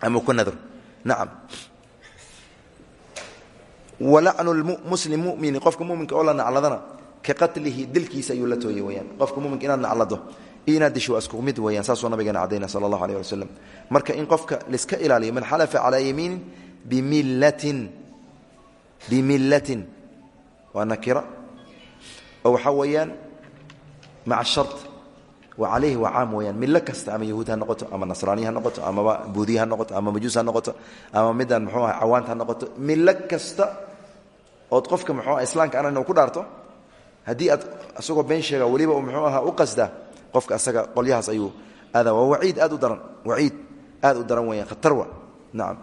Ama ku nadro. Nacam. Walacnu muslim mumini qofka muminka oo la nacladana ka qatlihi dilkiisa ayuu la tooyey weyaan qofka muminka inaad naclado iyo inaad disho waa isku mid weyaan saasuu nabigeena cadayna sala allahu aleh ali waslem marka in qofka laiska ilaaliyo man xalafa calaa yamiinin bimillatin bimillatin. Waa nakira oo waxaa weeyaan maca shart. Wa calayhi waa caam weyaan millo kasta ama yahuud ha noqoto ama nasraaniya ha noqoto amaba buudiya ha noqoto ama majuus ha noqoto ama midaan muxuu aha cawaanta ha noqoto. Millo kasta ood qofka muxuu aha islaamka anan ku dhaarto haddii aad isagoo been sheega weliba uu muxuu ahaa u qasdaa qofka asaga qolyahaas ayuu aadaa waa waciid aad u daran waciid aad u daran weeyaan khatar wa nacam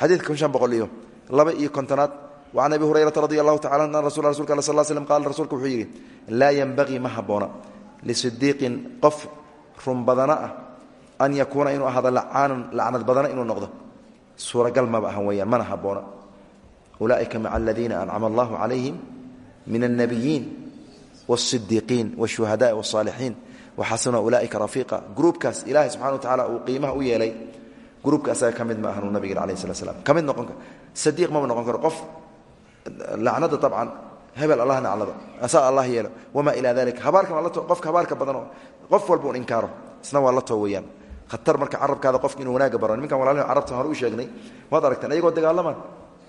xadiidka kun shan boqol iyo laba iyo kontonaad wacan abi hurayrata radi allahu tacala an rasul rasulka al sal l slm qaala rasuulka wuxuu yidhi laa yenbagii ma habboona lisidiiqin qof run badana ah an yakuuna inuu ahaado lacaanan lacnad badana inuu noqdo suuragal maba ahan weeyaan mana habboona ulaaئika maca aladiina ancama allahu calayhim min الnabiyiin والصdiiqiin والشhuhadaءi والصاalixiin waxasuna ulaaika rafiiqa gruubkaas ilaahay subxana wa tacaala uu qiimaha u yeelay gruubka asaga ka mid ma ahanu nabigen alayh slat slam ka mid noqon sadiiq maba noqon karo. Qof lacnada dabcan hebel allah naclado asaa allah yeelo. Wamaa ilaa dalika habaarkan waa la to qofka habaarka badanoo qof walba un inkaaro. Isna waa la too weyaan khatar marka carabkaada qofka inuu wanaaga baro nimankan walaalin carabtan hore u sheegnay waad aragteen ayagoo dagaalamaan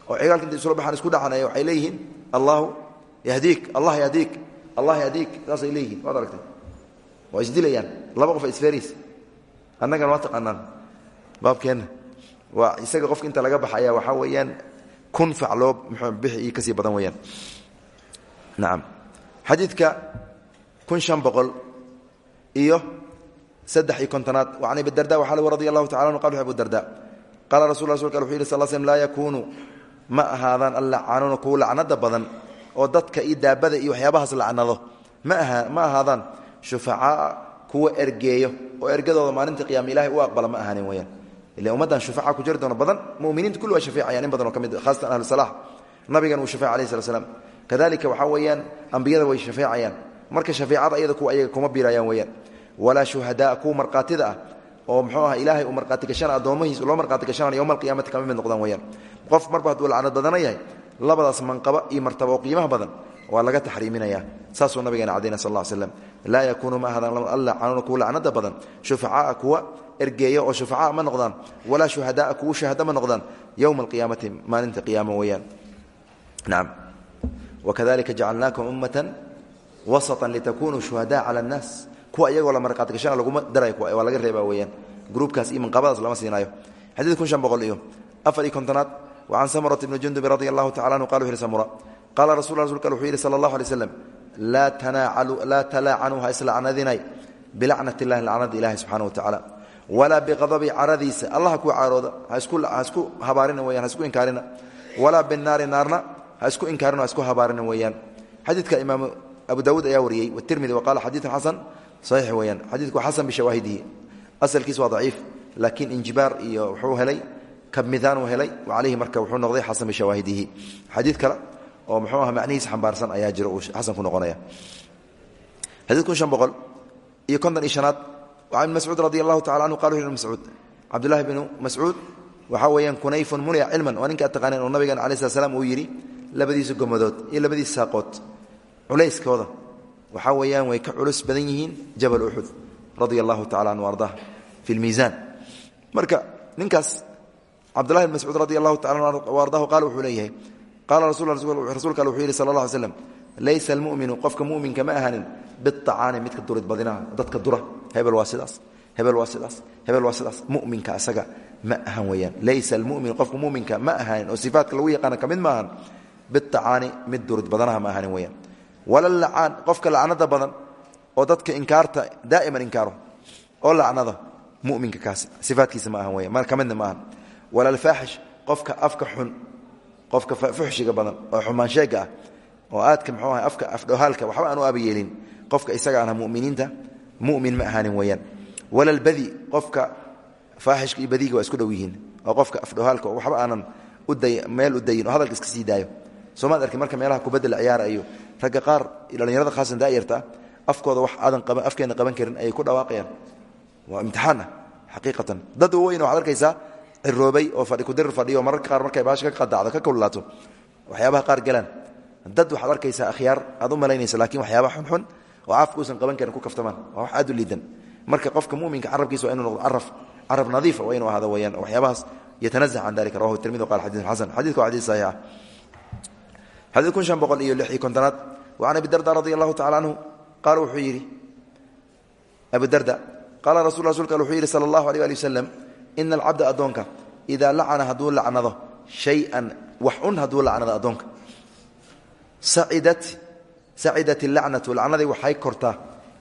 oo cigaalka intay isula baxaan isku dhacanaya waxay leeyihiin allahu yahdiik allah yahdiik allah yahdiik. Saasay leeyihiin waad aragteen. Waa isdilayaan laba qof isferis annagana waa taqaanaan baabkeenna waa isaga qofka inta laga baxaya waxaa weeyaan kun facloo bixi iyo ka sii badan weeyaan. Nacam xadiidka kun shan boqol iyo saddex iyo kontonaad an abidarda waxa l radi allahu tacala anu qal abu darda qaala rasul rasulka wuxu yidhi sal slm laa yakuunu ma ahaadaan allacaanuuna kuwa lacnada badan oo dadka iyo daabada iyo waxyaabahaas lacnado. Ma ahaadaan shufacaaa kuwa ergeeyo oo ergadooda maalinta qiyama ilahay u aqbala ma ahaanin weyaan ila ummaddan shufaca ku jiri doona badan muminiinta kulli waa shafeecayaan in badan oo ka mid haasatan ahlu salax nabigan uu shafeec alayh slat slam kadalika waxaa weeyaan ambiyada way shafeecayaan marka shafeecada iyada kuwa ayaga kuma biirayaan weyaan walaa shuhadaa kuwa ah oo mxuu aha ilaahay uu markhaati gashana addoomahiis loo markhaati gashanana yowma alqiyamati kama mid noqdaan weyaan qof marba hadduu lacnad badana labadaas manqaba iyo martaba oo qiimaha badan waa laga taxriiminaya saasuu nabigeena cadayna sal ll slam laa yakuunu ma ahaadaan alla canuuna kuwa lacnada badan. Shufacaaa kuwa ergeeya oo shufacaa ma noqdaan. Walaa shuhadaa kuwa shahada ma noqdaan. Yowma alqiyaamati maalinta qiyaama weyaan nacam wakadalika jacalnaakum ummatan wasatan litakunuu shuhadaa cala annaas kuwa iyagoo la markhaati gashana laguma daray waa laga reeba weyaan gruubkaas iyo manqabadaas lama siinaayo. Xadiid kun shan boqol iyo afar iyo wa can samurata ibni jundubi radi allahu tacala yhi samura qaala rasulka wuxuu yidhi sala allahu alay slam laa talaacanuu ha islacnadinay bilacnat illahi lacnada ilahi subxana wa tacaala walaa biqadabi caradiisa. Allah ku carooda ha isku habaarina weyan ha isku inkaarina. Walaa binaari naarna ha isku inkaarina ha isku habaarina weeyaan. Xadiidka imaamu abu daawuud ayaa wariyey watirmidi wa qala xadiidun xasan saxiix weeyaan. Xadiidku xasan bishawaahidihi asalkiis waa daciif laakiin injibaar iyo wuxuu helay kabmidaanuu helay calayhi marka wuxuu noqday xasan bishawaahidihi xadiid kale oo muxuu aha macnihiis xambaarsan ayaa jira uu xasan ku noqonaya. Xadiid kun shan boqol iyo konton iyo shanaad an ibn mascuud radi allahu tacala anhu qala ibn mascuud cabdullahi bnu mascuud waxaa weeyaan kunayfun munica cilman waa ninka ad taqaaneen oo nabigan alai slat slam uu yidhi labadiisa gomadood iyo labadiisa saaqood culayskooda waxaa weeyaan way ka culus badan yihiin jabal uxud radia allahu tacala anhu ardah fi lmiisaan marka ninkaas cabdullahi bn mascuud radi allahu tacala anhu ardahu qaala wuxuu leeyahay qaala rasuulka al wuxuu yidhi sala allah alay slam laysa almuminu qofka muminka ma ahanin biacaani midka durid badinaha dadka dura hebel waa sidaas hebel waa sidaas hebel waa sidaas muminka asaga ma ahan weyaan laysa almumin qofka muminka ma ahanin oo sifaatka lagu yaqaana ka mid ma ahan biacaani mid durid badanaha ma ahanin weyaan wala lacaan qofka lacnada badan oo dadka inkaarta daa'iman inkaaro oo lacnada muminka kaas sifaatkiisa ma ahan weyan mar ka midna ma ahan wala alfaaxish qofka afka xun qofka fuxshiga badan oo xumaansheega ah oo aadka mxuu aha afka afdhohaalka waxba aan u abayeelin qofka isaga muminiinta mumin ma ahaanin weeyaan. Wala albadi qofka faaxishka iyo badiga waa isku dhow yihiin oo qofka afdhohaalka oo waxba aanan meel u dayin oo hadalka iska sii daayo. Soomaad arkin marka meelaha kubadda la ragga qaar dhallinyarada khaasan daayarta afkooda wax aadan afkeena qaban karin ayay ku dhawaaqayaan. Waa imtixaan ah xaqiiqatan. Dad weyn waxaad arkaysaa ciroobay oo fadhi kudirir fadhiyo mararka qaar markay baasha ka qadacdo ka kululaato waxyaabaha qaar galaan. Dad waxaad arkaysaa akhyaar aad u malaynaysa laakiin waxyaabaha xunxun oo afka uusan qaban karin ku kaftamaan. Waa wax aad u liidan. Marka qofka muminka carabkiisa waa inu noqdo carab carab nadiifa waa inuu ahaado weyaan waxyaabahaas yatanazac can dalika rawahu tirmidi qala xadiiun xasan. Xadidka waa xadiis saxiix ah. Xadiid kun shan boqol iyo lix iyo kontonaad. Wa can abi darda radi allahu tacala canhu qaala wuxuu yidhi abu darda qaala rasul rasulka wuxuu yidhi sala allahu alيh ali wasalam ina alcabda addoonka. Idaa lacana hadduu lacnado shay-an wax un hadduu lacnado addoonka. Sacidat ilacnatu lacnadii waxay kortaa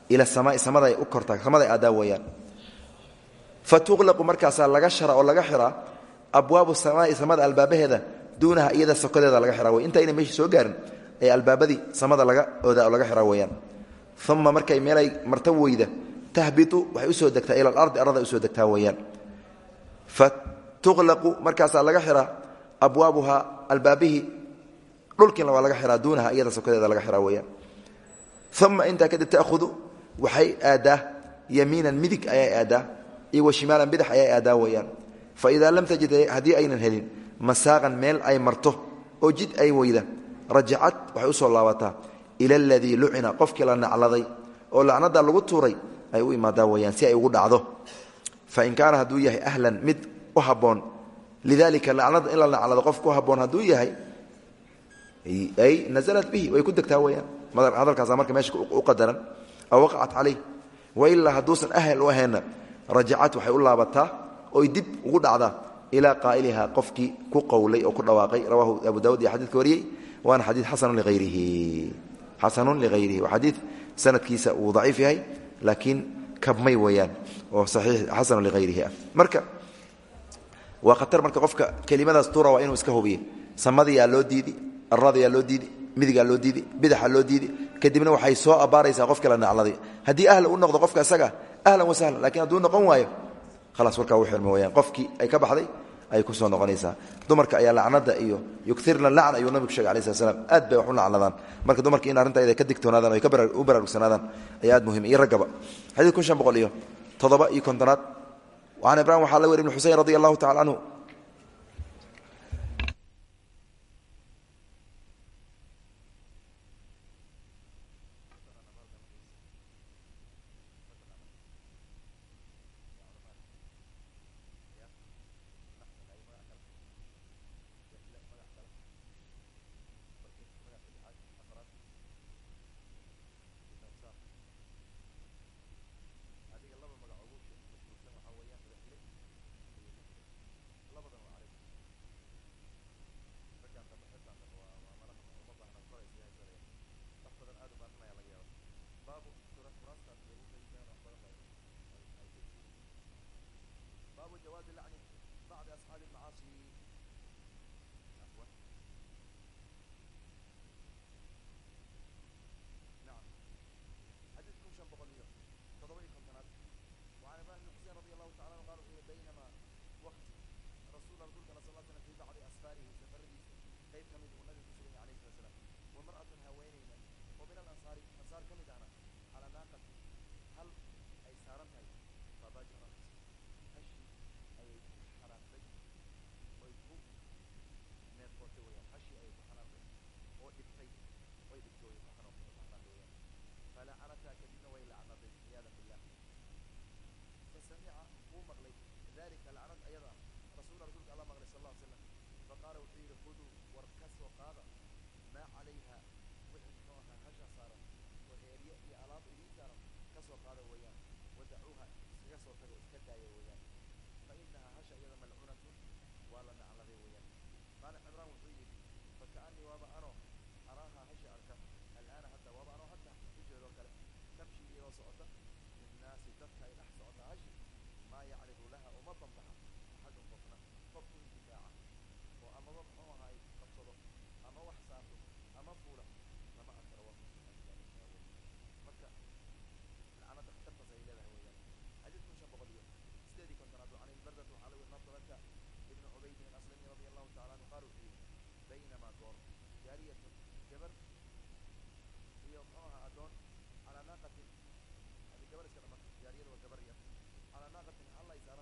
ila samaai samaday u kortaa samaday aadaa weeyaan. Fa tuqlaqu markaasaa laga shara oo laga xiraa abwaabu samaai samada albaabaheeda duunaha iyada sokodeeda laga xiraa wey intayna meeshii soo gaarin ee albaabadii samada laga odaa oo laga xiraa weeyaan. Uma markay meelay fa tuqlaqu markaasaa laga xiraa abwaabuhaa albaabihii dhulkiina waa laga xiraa duunaha iyada sokadeeda laga xiraa weeyaan. Uma intaa kadib ta'hudu waxay aadaa yamiinan midig ayay aadaa iyo wa shimaalan bidix ayay aadaa weeyaan. Fa idaa lam tajid haddii aynan helin masaaqan meel ay marto oo jid ay weyda rajacad waxay u soo laabataa ila aladii lucina qofkii la nacladay oo lacnada lagu tuuray ay u imaadaa weyaan si ay ugu dhacdo fain kaana hadduu yahay ahlan mid u habboon lidalika lacnada in la naclado qof ku habboon hadduu yahay ay nasalat bihi way ku degtaa weyaan hadalkaasa marka meesha u qadaran. Aw waqacat calayh wailaa hadduusan ahel u ahayna rajacad waxay u laabataa oy dib ugu dhacdaa ilaa qaa'iliha qofkii ku qowlay oo ku dhawaaqay. Rawahu abu daawud iyo xadidka wariyey waana xadiid xasanun liayrihi xasanun lighayrihi waa xadiid sanadkiisa uu daciif yahay laakiin kabmay weeyaan oo saxiix xasanun lighayrihi ah. Marka waa khatar marka qofka kelimadaas tuura waa inuu iska hubiyo. Samadiyaa loo diidi aradayaa loo diidi midigaa loo diidi bidaxa loo diidi kadibna waxay soo abbaaraysaa qofka la nacladay haddii ahla u noqdo qofka isaga ahlan wa sahlan lakiin hadduu noqon waayo khalaas warkaa u xirma weyaan qofkii ay ka baxday ay ku soo noqonaysaa. Dumarka ayaa lacnada iyo yugirna lacn ayuu nabigu shegay alai slat slam aad bay wax u lacnadaan. Marka dumarka in arrintaada ka digtoonaadaan o u baraarugsanaadaan ayaa aad muhiim iyo raggaba. Xadiid kun shan boqol iyo toddoba iyo kontonaad. An ibrahim waxaa la weri ibn xusein radi allahu canhu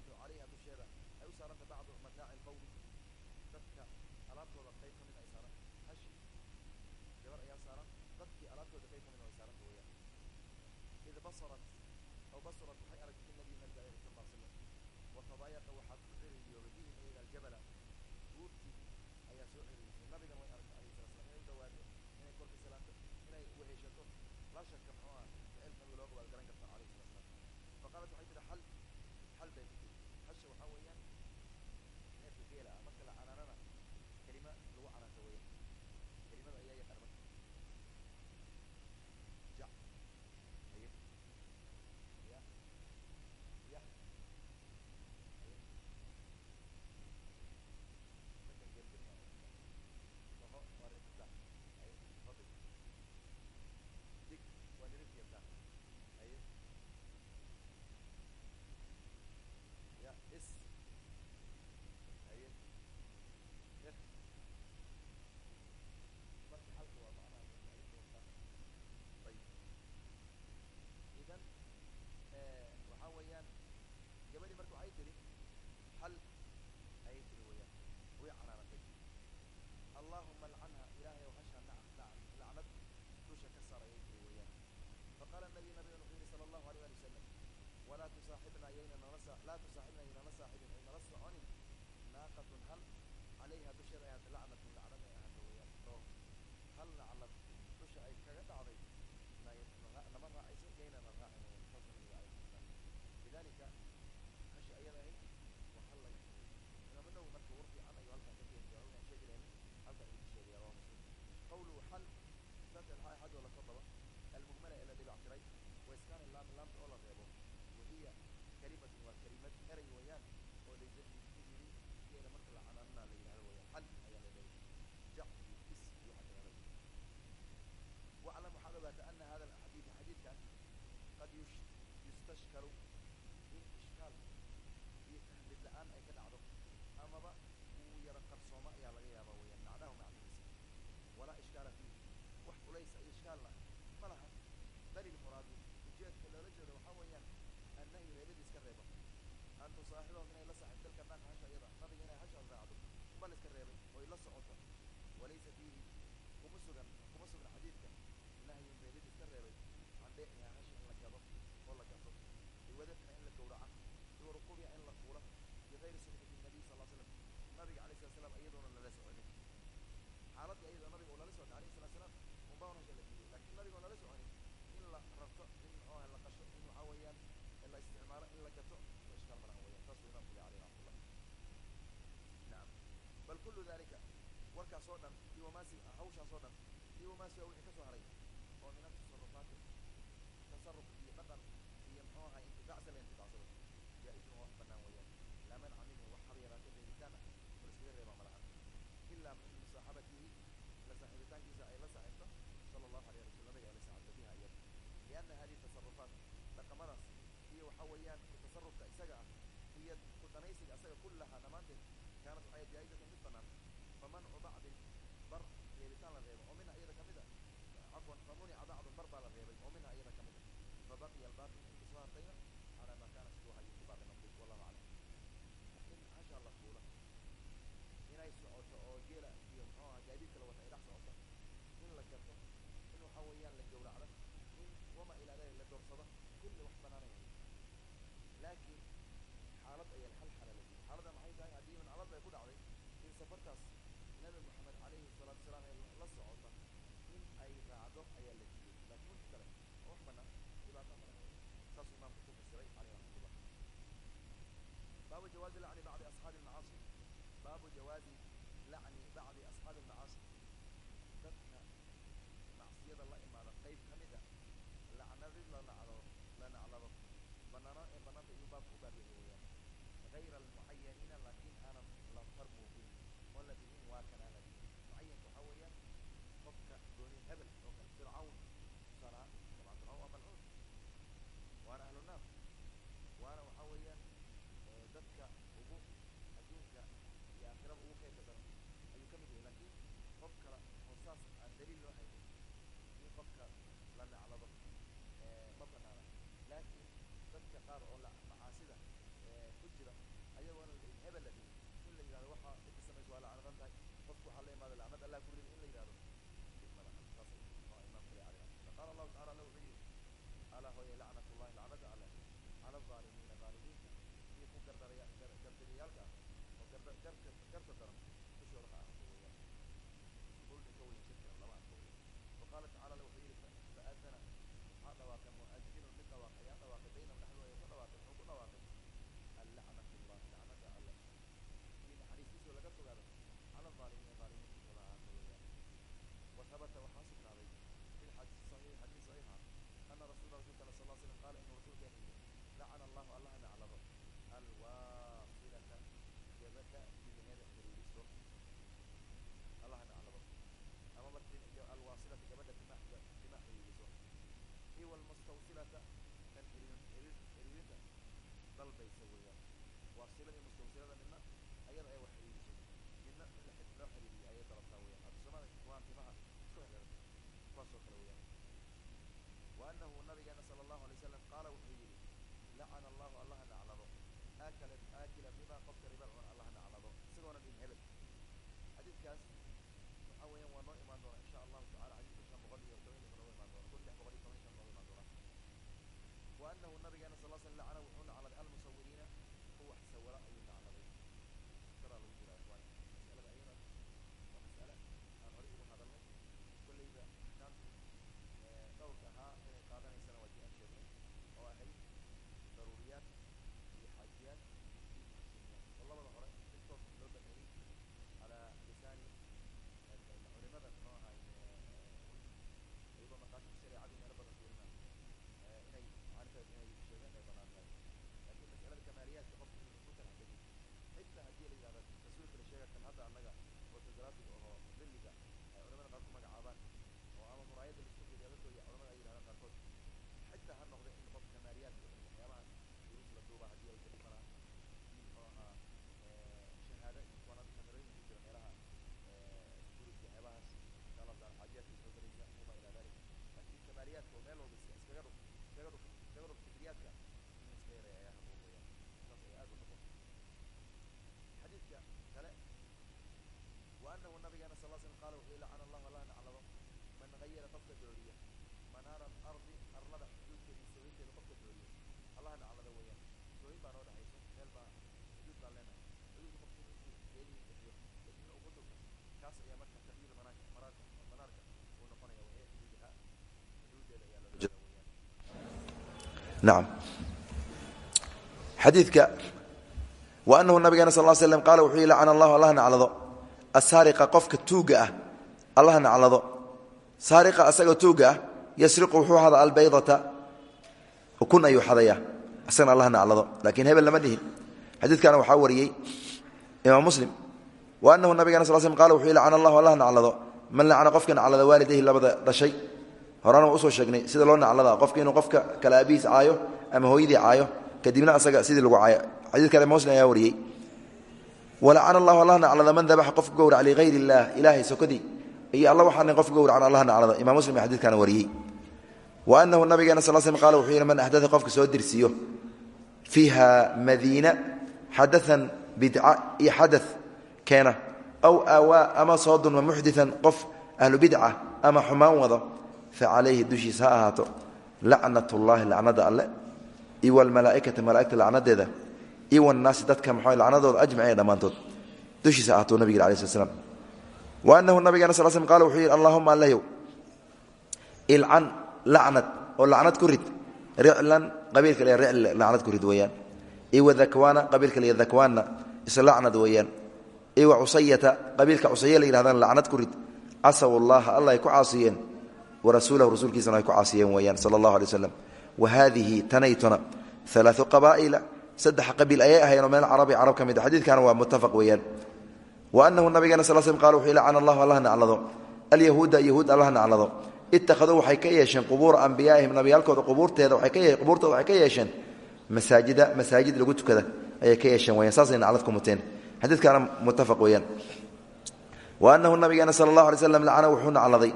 yaddu calayha dusheeda ay u saaranta bacdu mataaci qawmi dadka alaabtooda qayb ka mid ay saaran hashi gabar ayaa saaran dadkii alaabtooda qayb ka mid ay saaranta wayaan id basarat aw basarat waxay aragtay nabiy nabiga alayhi sala l slam watadaayaqa waxaa ku ciriyoobay bihim iyaga aljabala guurtii ayaa soo ciririsay nabigan way aragtay alayhi sala slam inay u inay korka salaanto inay weheshato laa shaka muxuu ah ficilka loo gabaad garan karta alayhi salaa slam faqaalat waxay tidhi xal xal bay ku waxa weeyaan neefka geela marka la canaanana ujeedka loola jeedo waxaa weeyaan annahyu reebada iska reebo. An tusaaxibahum inay la saaxiib dalka naaka hasha iyada. Nabiga inay hasha raacdo bal iska reebay oy la socoto. Walaysa fiihi kuma sugan kuma sugan xadiidka. Nahyun reebada iska reebay. Can beeciha hasha in la gado oo la gato iwadabha in la gowraca iyo rukubiha in la fuula bigayri sunnati nabiy sal slam nabiga alay slat slam iyadoona lala soconin xaaladii ayadoo nabiga uu lala socday alayh salat slaam unbaa hasha la diiday laakiin nabiga oo lala soconin in la rarto in oo la qasho in waxaa weeyaan la isticmaalo in la gato weyan saasuu imamku le aleyh raxmatullah nacam bal kullu dalika warkaas oo dhan iyo wamaasi hawshaas oo dhan iyo wamaasi wixii ka soo haray oo min atasarufaati tasaruf iyo dhaqan iyo muxuu ahay intifacsa la intifacsado jaa-izun wax banaan weeyaan laa manca minhu wax haba yaraatay reebitaan ah oo iskaga reebaa malaha ilaa min musaaxabatihi la saaxiibitaankiisa ay la saaxiibto sala allahu alayh rasul nabiga ala saaxibta biha iyada lianna hadihi tasarufaat dhaqamadaas waxaa weeyaan tasarufka isaga ah iyo ku danaysiga isaga kullahaa dhammaanteed kaanat waxay jaa-izatan mid banaan famancu bacdin bar reebitaan la reebo oo minha iyada ka mid a cafwan famunica bacdun bar baa la reebay oo minha iyada ka mid a fabaqiya albaaqi inta soo hartayna calaa maa kaana siduu hayay ku baaqi noqday wallahu aclam in hashaa la fuula inay socoto oo geela iyo muxuu aha gaadiid kala wata ay dhex socoto in la gato in waxaa weeyaan la gawracdo in wama ilaa la doorsado kulli wax banaanay laakiin xaalad ayaa hal xaala la diiday xaaladda maxay tahay? Haddii min calad ay ku dhacday in safartaas nabi moxamed calayhi salaatu wasalaam ee la socota in ay raacdo ayaa la diiday laakiin wixii kale oo wax banaan. Dhibaata mala saasuu imaamku ku fasiray caleyh raxmatullah baabu jawaazi lacni bacdi asxaabi almacaasi. Baabu jawaazi lacni bacdi asxaabi almacaasi. Dadka macsiyada la imaada qayb ka mid a lacnadid la nacdo la naclado banaano ee banaanta iyuu baabka u baabyahay weeyaan gayra almucayaniina laakiin aanan la farmuuqin oo la dhihin waa kan aan la dhihin mucayanka waxaa weeyaan qofka gooni hebel oo kale fircawn tusaalahaan dabcan fircawn waa malcuun waana weeyaan dadka ugu adduunka iyo ugu khayrka daran ayuu ka mid yahay. Laakiin qof kale aan daliil loo haynin in qofka la naclado ma banaana laakiin dadka qaar oo macaasida ku jira ayagoona hebel la dhihin in la yihahdo waxaa inta samaysa waa lacnadan tahay qofku waxaa la imaada lacnad allah ku ridi in la yihahdo waa ah mid dhawaaqay ayaa dhawaaqay baynahum dhexdooda ku dhawaaqay muxuu ku dhawaaqay allacnat llah lacnada alle iyo naxariistiisoo laga fogaado cala aalimiina aalimiinta dushooda ahaato weeyaan wa habata waxaa sugnaaday fi xadiis saxiixa ana rasuula rasulka ala sal slam qaala inuu rasuulkeena yidhi lacana allahu allaha naclado alwaasilata gabadha bidineeda xiriiriso allaha naclado ama marti alwaasilata gabadha tima xiriiriso walmustawsilata kan xiriirin xiriir xiriirinta dalbaysa weeyaan waasilada iyo ayada ay wax xiriiriso midna in la loo xiriiriyo ayay dalabtaa weeyaan addoomada waa timaha isku xiriiran kuwaasoo kale weeyaan wa anahu nabigeena sala allahu alay wasalam qaala wuxuu yidhi lacana allahu allaha naclado aakala aakila riba qofka riba cuna allaha naclado isagoona dhin hebel xadiidkaas waxa weeyaan waa noo imaan doona insha allahu tacala xadiidka shan boqol iyo toban iyo noo imaan doona kun lix boqol iyo toban shan noo imaan doona wa anahu nabigeena sal l sl lacana wuxuu nacladay almusawiriina kuwa wax sawira ayuu nacladay saraa lagu jiraa waay masalada ayada waa masale aan horey ugu hadalnay kolleyba axkaamtii dhowrka ahaa inay qaadanaysana waa sheegnay oo ahayd daruuriyaad iyo xaajiyaad oo labada hore toos loo baneeyey calaa lisaani culimada muxuu ahay ayagoo maqaasid shareecadii meelo badan fiirina inay macanteed inay sheegeen ay bannaan tahay laakiin masalada kamaaliyaadka qofka inuu ku talax geliyo xitaa haddii la yidhahda rasuulka la sheega kan hadda annaga oo dhilliga ay qaar ku magacaabaan oo ama muraayadda la isku fiiriyo dadkooda culamada ay yidhahdaan qaarkood xitaa ha noqda in qof kamaaliyaadka in waxyaabahaas duruus la duuba haddii ay kali maraan in muxuu ahaa shahaada iyo kuwan hadda kamerooyin ku jira meelaha security waxyaabahaas insha allah taala xaajiyaadka soo gelaysa uma ilaa dalik laakiin kamaaliyaadka oo meel walba iskaga dhuf iskaga dhuf iskaga dhuf fikriyaadka in iska yareeya ayaa haboon weeyaan saas ay aad u haboon xadiidka kale wa anahu nabigeena sal l slam qaala wuxuu yihi lacana allahu allah naclado man gayara qofka dooriya manaara alardi arlada xuduudkeeda iyo sooyinteeda qofka dooriya allah naclado weeyaan sooyin baa noo dhexaysa meel baa xuduud baan leenahay xuduudka qofka intuu geedihii bixiyo kadibna uu ku dulka kaas ayaa marka taqyiir manaarka manaarka manaarka uu noqonaya wahiya xuduudaha xuduudeeda ayaa loola jeeda weeyaan nacam xadiidka wa anahu nabigeena sal slam qaala wuxuu yihi lacana allahu allah naclado. Asaariqa qofka tuuga ah allah naclado. Saariqa asagoo tuuga ah yasriqu wuxuu hada albaydata ukun ayuu xadaya asagana allah naclado laakiin hebel lama dhihin. Xadiidkana waxaa wariyey imaam muslim wa anahu nabigeena sal slm qala wuxuu yihi lacana allahu allah naclado man lacana qofka naclada waalidayhi labada dhashay horana waa u soo sheegnay sida loo naclada qofka inuu qofka kale aabihiis caayo ama hooyadii caayo kadibna asaga sidii lagu caayo. Xadiid kale muslim ayaa wariyey walacana allahu allah naclada man dabaxa qofka gowrac ligayr illaah ilaahay sokodii iyo alla waxaan qofka gowracan allah naclado imam muslim baa xadidkana wariyey wa anahu nabigeena sal slm qala wuxuu yihi man axdaa qofka soo dirsiyo fiiha madiina xadaan bidca iyo xada keena aw aawaa ama soo dulma muxdian qof ahlu bidca ama xumaan wado fa calayhi dushiisa ha ahaato lacnat ullahi lacnada alle iyo wlmalaaikati malaaigta lacnadeeda iyo wnaasi dadka mxu lacnadooda ajmaciin dhammaantood dushiisa ahaatuu nabig ala sl slam wa anahu nabigeena sal slm qala wuxuu yihi allahuma allahyow ilcan lacnad oo lacnad ku rid. Riclan qabiilka lacnad ku rid weeyaan. Iyo wadakwaana qabiilka l dakwaanna isla lacnad weeyaan. Iyo wa cusayata qabiilka cusaya la yidhahdaan lacnad ku rid. Casaw llaha alla ay ku caasiyeen. Warasuulahu rasuulkiisana ay ku caasiyeen weeyaan sala allahu alay waslam wa haadihi tanaytuna alaau qabaa'ila. Saddex qabiil ayay ahayeenoo meel carabi carab ka mid a xadiidkana waa muttafaq weeyaan. Wa anahu nabigeena sal slm qala wuxuu lacana allahu allah naclado alyahuuda yahuud allah naclado ittakhaduu waxay ka yeesheen qubuura ambiyaaihim nabiyaalkooda qubuurteeda qubuurtooda waxay ka yeesheen masaajida masaajid lagu tukada ayay ka yeesheen weyaan saasay naclad ku muteen. Xadiidkana muttafaq weeyaan. Wa anahu nabigeena sala allahu alay slam lacana wuxuu nacladay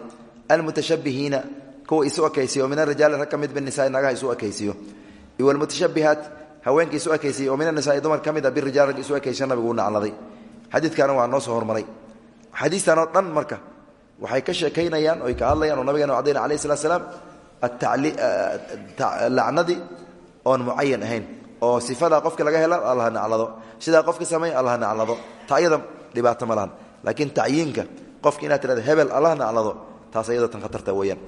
almutashabihiina kuwa isu ekaysiyo oo min arijaali rag ka mid binisaai nagaha isu ekaysiyo iyo almutashabihaat haweenka isu ekaysiyo oo min anisaai dumar ka mid a birijal rag isu ekaysiyo nabigu u nacladay. Xadiidkana waa noo soo hormaray. Xadiistan oo dhan marka waxay ka sheekaynayaan oy ka hadlayaan oo nabigeena cadayna alayh salat slaam lacnadii oon mucayan ahayn oo sifadaa qofka laga hela allah naclado sidaa qofka sameey allah naclado ta ayada dhibaato ma lahan qofka inaad tirahdo hebel allah naclado taas ayadoo tan khatarta weeyaan.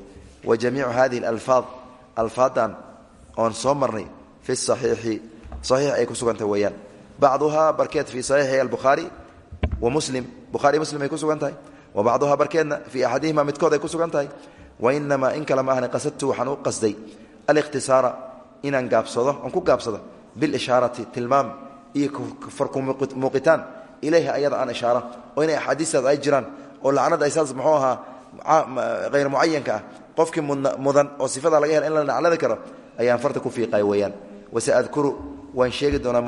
Wa jamiicu hadihi alalfaad alfaadan oon soo marnay fi saxiixi saxiix ay ku sugantah weeyaan. Bacduhaa barkeed fii saxiixi albukhaari wa muslim bukhaari muslim ay ku sugan wa bacduhaa barkeedna fii axadihima midkood ay ku sugan tahay wa inamaa in kale ma ahna qasadtu waxaan u qasday alikhtisaara inaan gaabsado oon ku gaabsado bilishaarati tilmaam iyo farku muuqitaan ilayha ayada aan ishaara oo inay axaadiistaas ay jiraan oo lacnada ay saas muxuu ahaa hayr mucayanka ah qofkii mudan oo sifada laga hela in la nacladi karo ayaan farta ku fiiqay weeyaan wase adkuru waan sheegi doonaa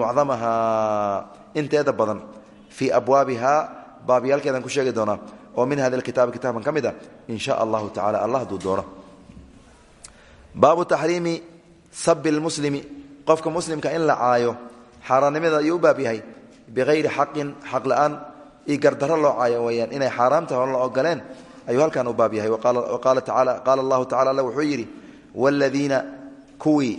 oo min hada kitaabi kitaabkan ka mid a in sha allahu tacala allah hadduu doono baabu taxriimi sabi lmuslimi qofka muslimka in la caayo xaaraannimada ayuu u baab yahay bikayri xaqin xaq la'aan iyo gardaro loo caayo weyaan inay xaaraamtaha on la ogoleen ayuu halkan u baab yahay. Qaala allahu tacala alla wuxuu yidhi wladiina kuwii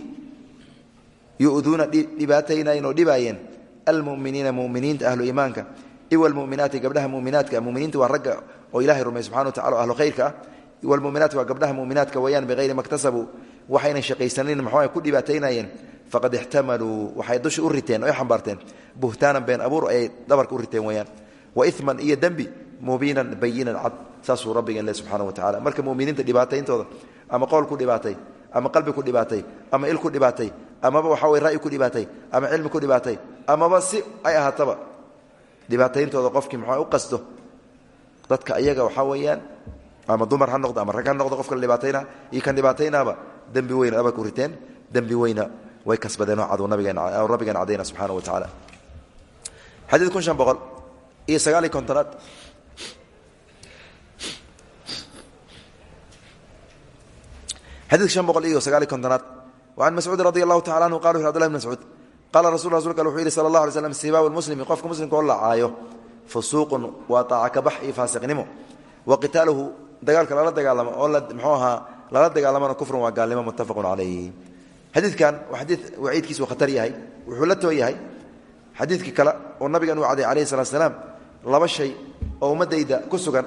yu'duuna dhibaataynayen oo dhibaayeen almuminiina muminiinta ahlu iimaanka iwalmuminaati gabdhaha muminaadka muminiinta waa ragga oo ilahay rumey subxana wa tacala o ahlu khayrka ah iwalmuminaat waa gabdhaha muminaadka weyaan bihayri maktasabuu waxaynan shaqaysanin maxua ku dhibaataynayeen faqad ixtamaluu waxay dusha u riteen oy xambaarteen buhtaanan been abuur ayay dhabarka u riteen weyaan wa iman iyo dembi mubiinan bayinan cad saasuu rabbigan le subxana wa tacala marka muminiinta dhibaatayntooda ama qowl ku dhibaatay ama qalbi ku dhibaatay ama il ku dhibaatay amaba waxa wey ra'yi ku dhibaatay ama cilmi ku dhibaatay amaba si ay ahaataba dhibaatayntooda qofkii muxua u qasto dadka ayaga waxaa weeyaan ama dumar ha noqdo ama rag ha noqdo qofka la dhibaatayna iyo kan dhibaataynaaba dembi weyna dhabarka u riteen dembi weyna way kasbadeen rabbigan cadayna subxaana wa tacaala. Xadiid kun shan boqol iyo sagaaliy kontonaad. Xadiidka shan boqol iyo sagaaliy kontonaad. An mascuudi radi allahu tacala anhu qala wuxu abdulahi bn mascuud qaala rasul rasulka wuxuu yihi sala allah alay slam sibaabu lmuslimi qofka muslimka oo la caayo fusuuqun waa taaca kabax iyo faasiqnimo wa qitaaluhu dagaalka lala dagaalamo oo mxuu ahaa lala dagaalamana kufrun waa gaalnimo muttafaqun calayh xadiidkan waa xadii waciidkiisu khatar yahay wuxuu la too yahay xadiidkii kale oo nabigan uu caday alayhi salatu salaam laba shay oo ummadayda ku sugan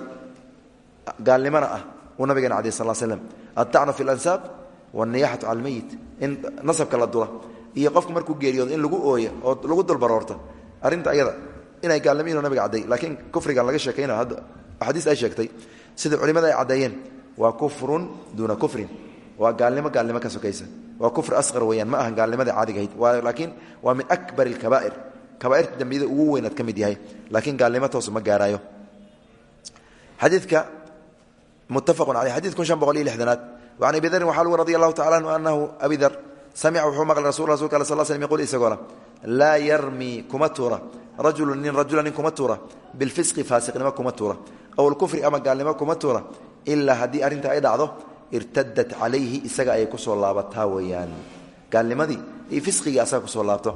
gaalnimona ah uu nabigan caday sal slm altacnu fi lansaab wاniyaxatu cala lmeyit in nasabka la dula iyo qofka markuu geeriyoodo in lagu ooyo oo lagu dulbaroorto arrinta ayada inay gaalnimo inuu nabiga cadday laakiin kufrigan laga sheekayna axaadiis ay sheegtay sida culimada ay caddeeyeen waa kufrun duuna kufrin waa gaalnimo gaalnimo ka sokaysa waa kufri asqar weyaan ma ahan gaalnimadii caadigahayd laakiin waa min akbar اlkabaa'ir kabaairta dambiyada ugu weynaad ka mid yahay laakiin gaalnimo toosu ma gaaraayo. Xadiidka muttafaqun caleyh xadid kun shan boqol iyo lixdanaad wacan abi darin waxaa lugu radi allahu tacala anhu anahu abi dar samica wuxuu maqlay rasul rasulka al sal slm yqul isagoo leh laa yarmi kuma tuura rajulu nin rajula nin kuma tuura bilfisqi faasiqnimo kuma tuura aw alkufri ama gaalnimo kuma tuura ilaa haddii arrinta ay dhacdo irtadat calayhi isaga ayay ku soo laabataa weeyaan gaalnimadii iyo fisqigii asaga ku soo laabto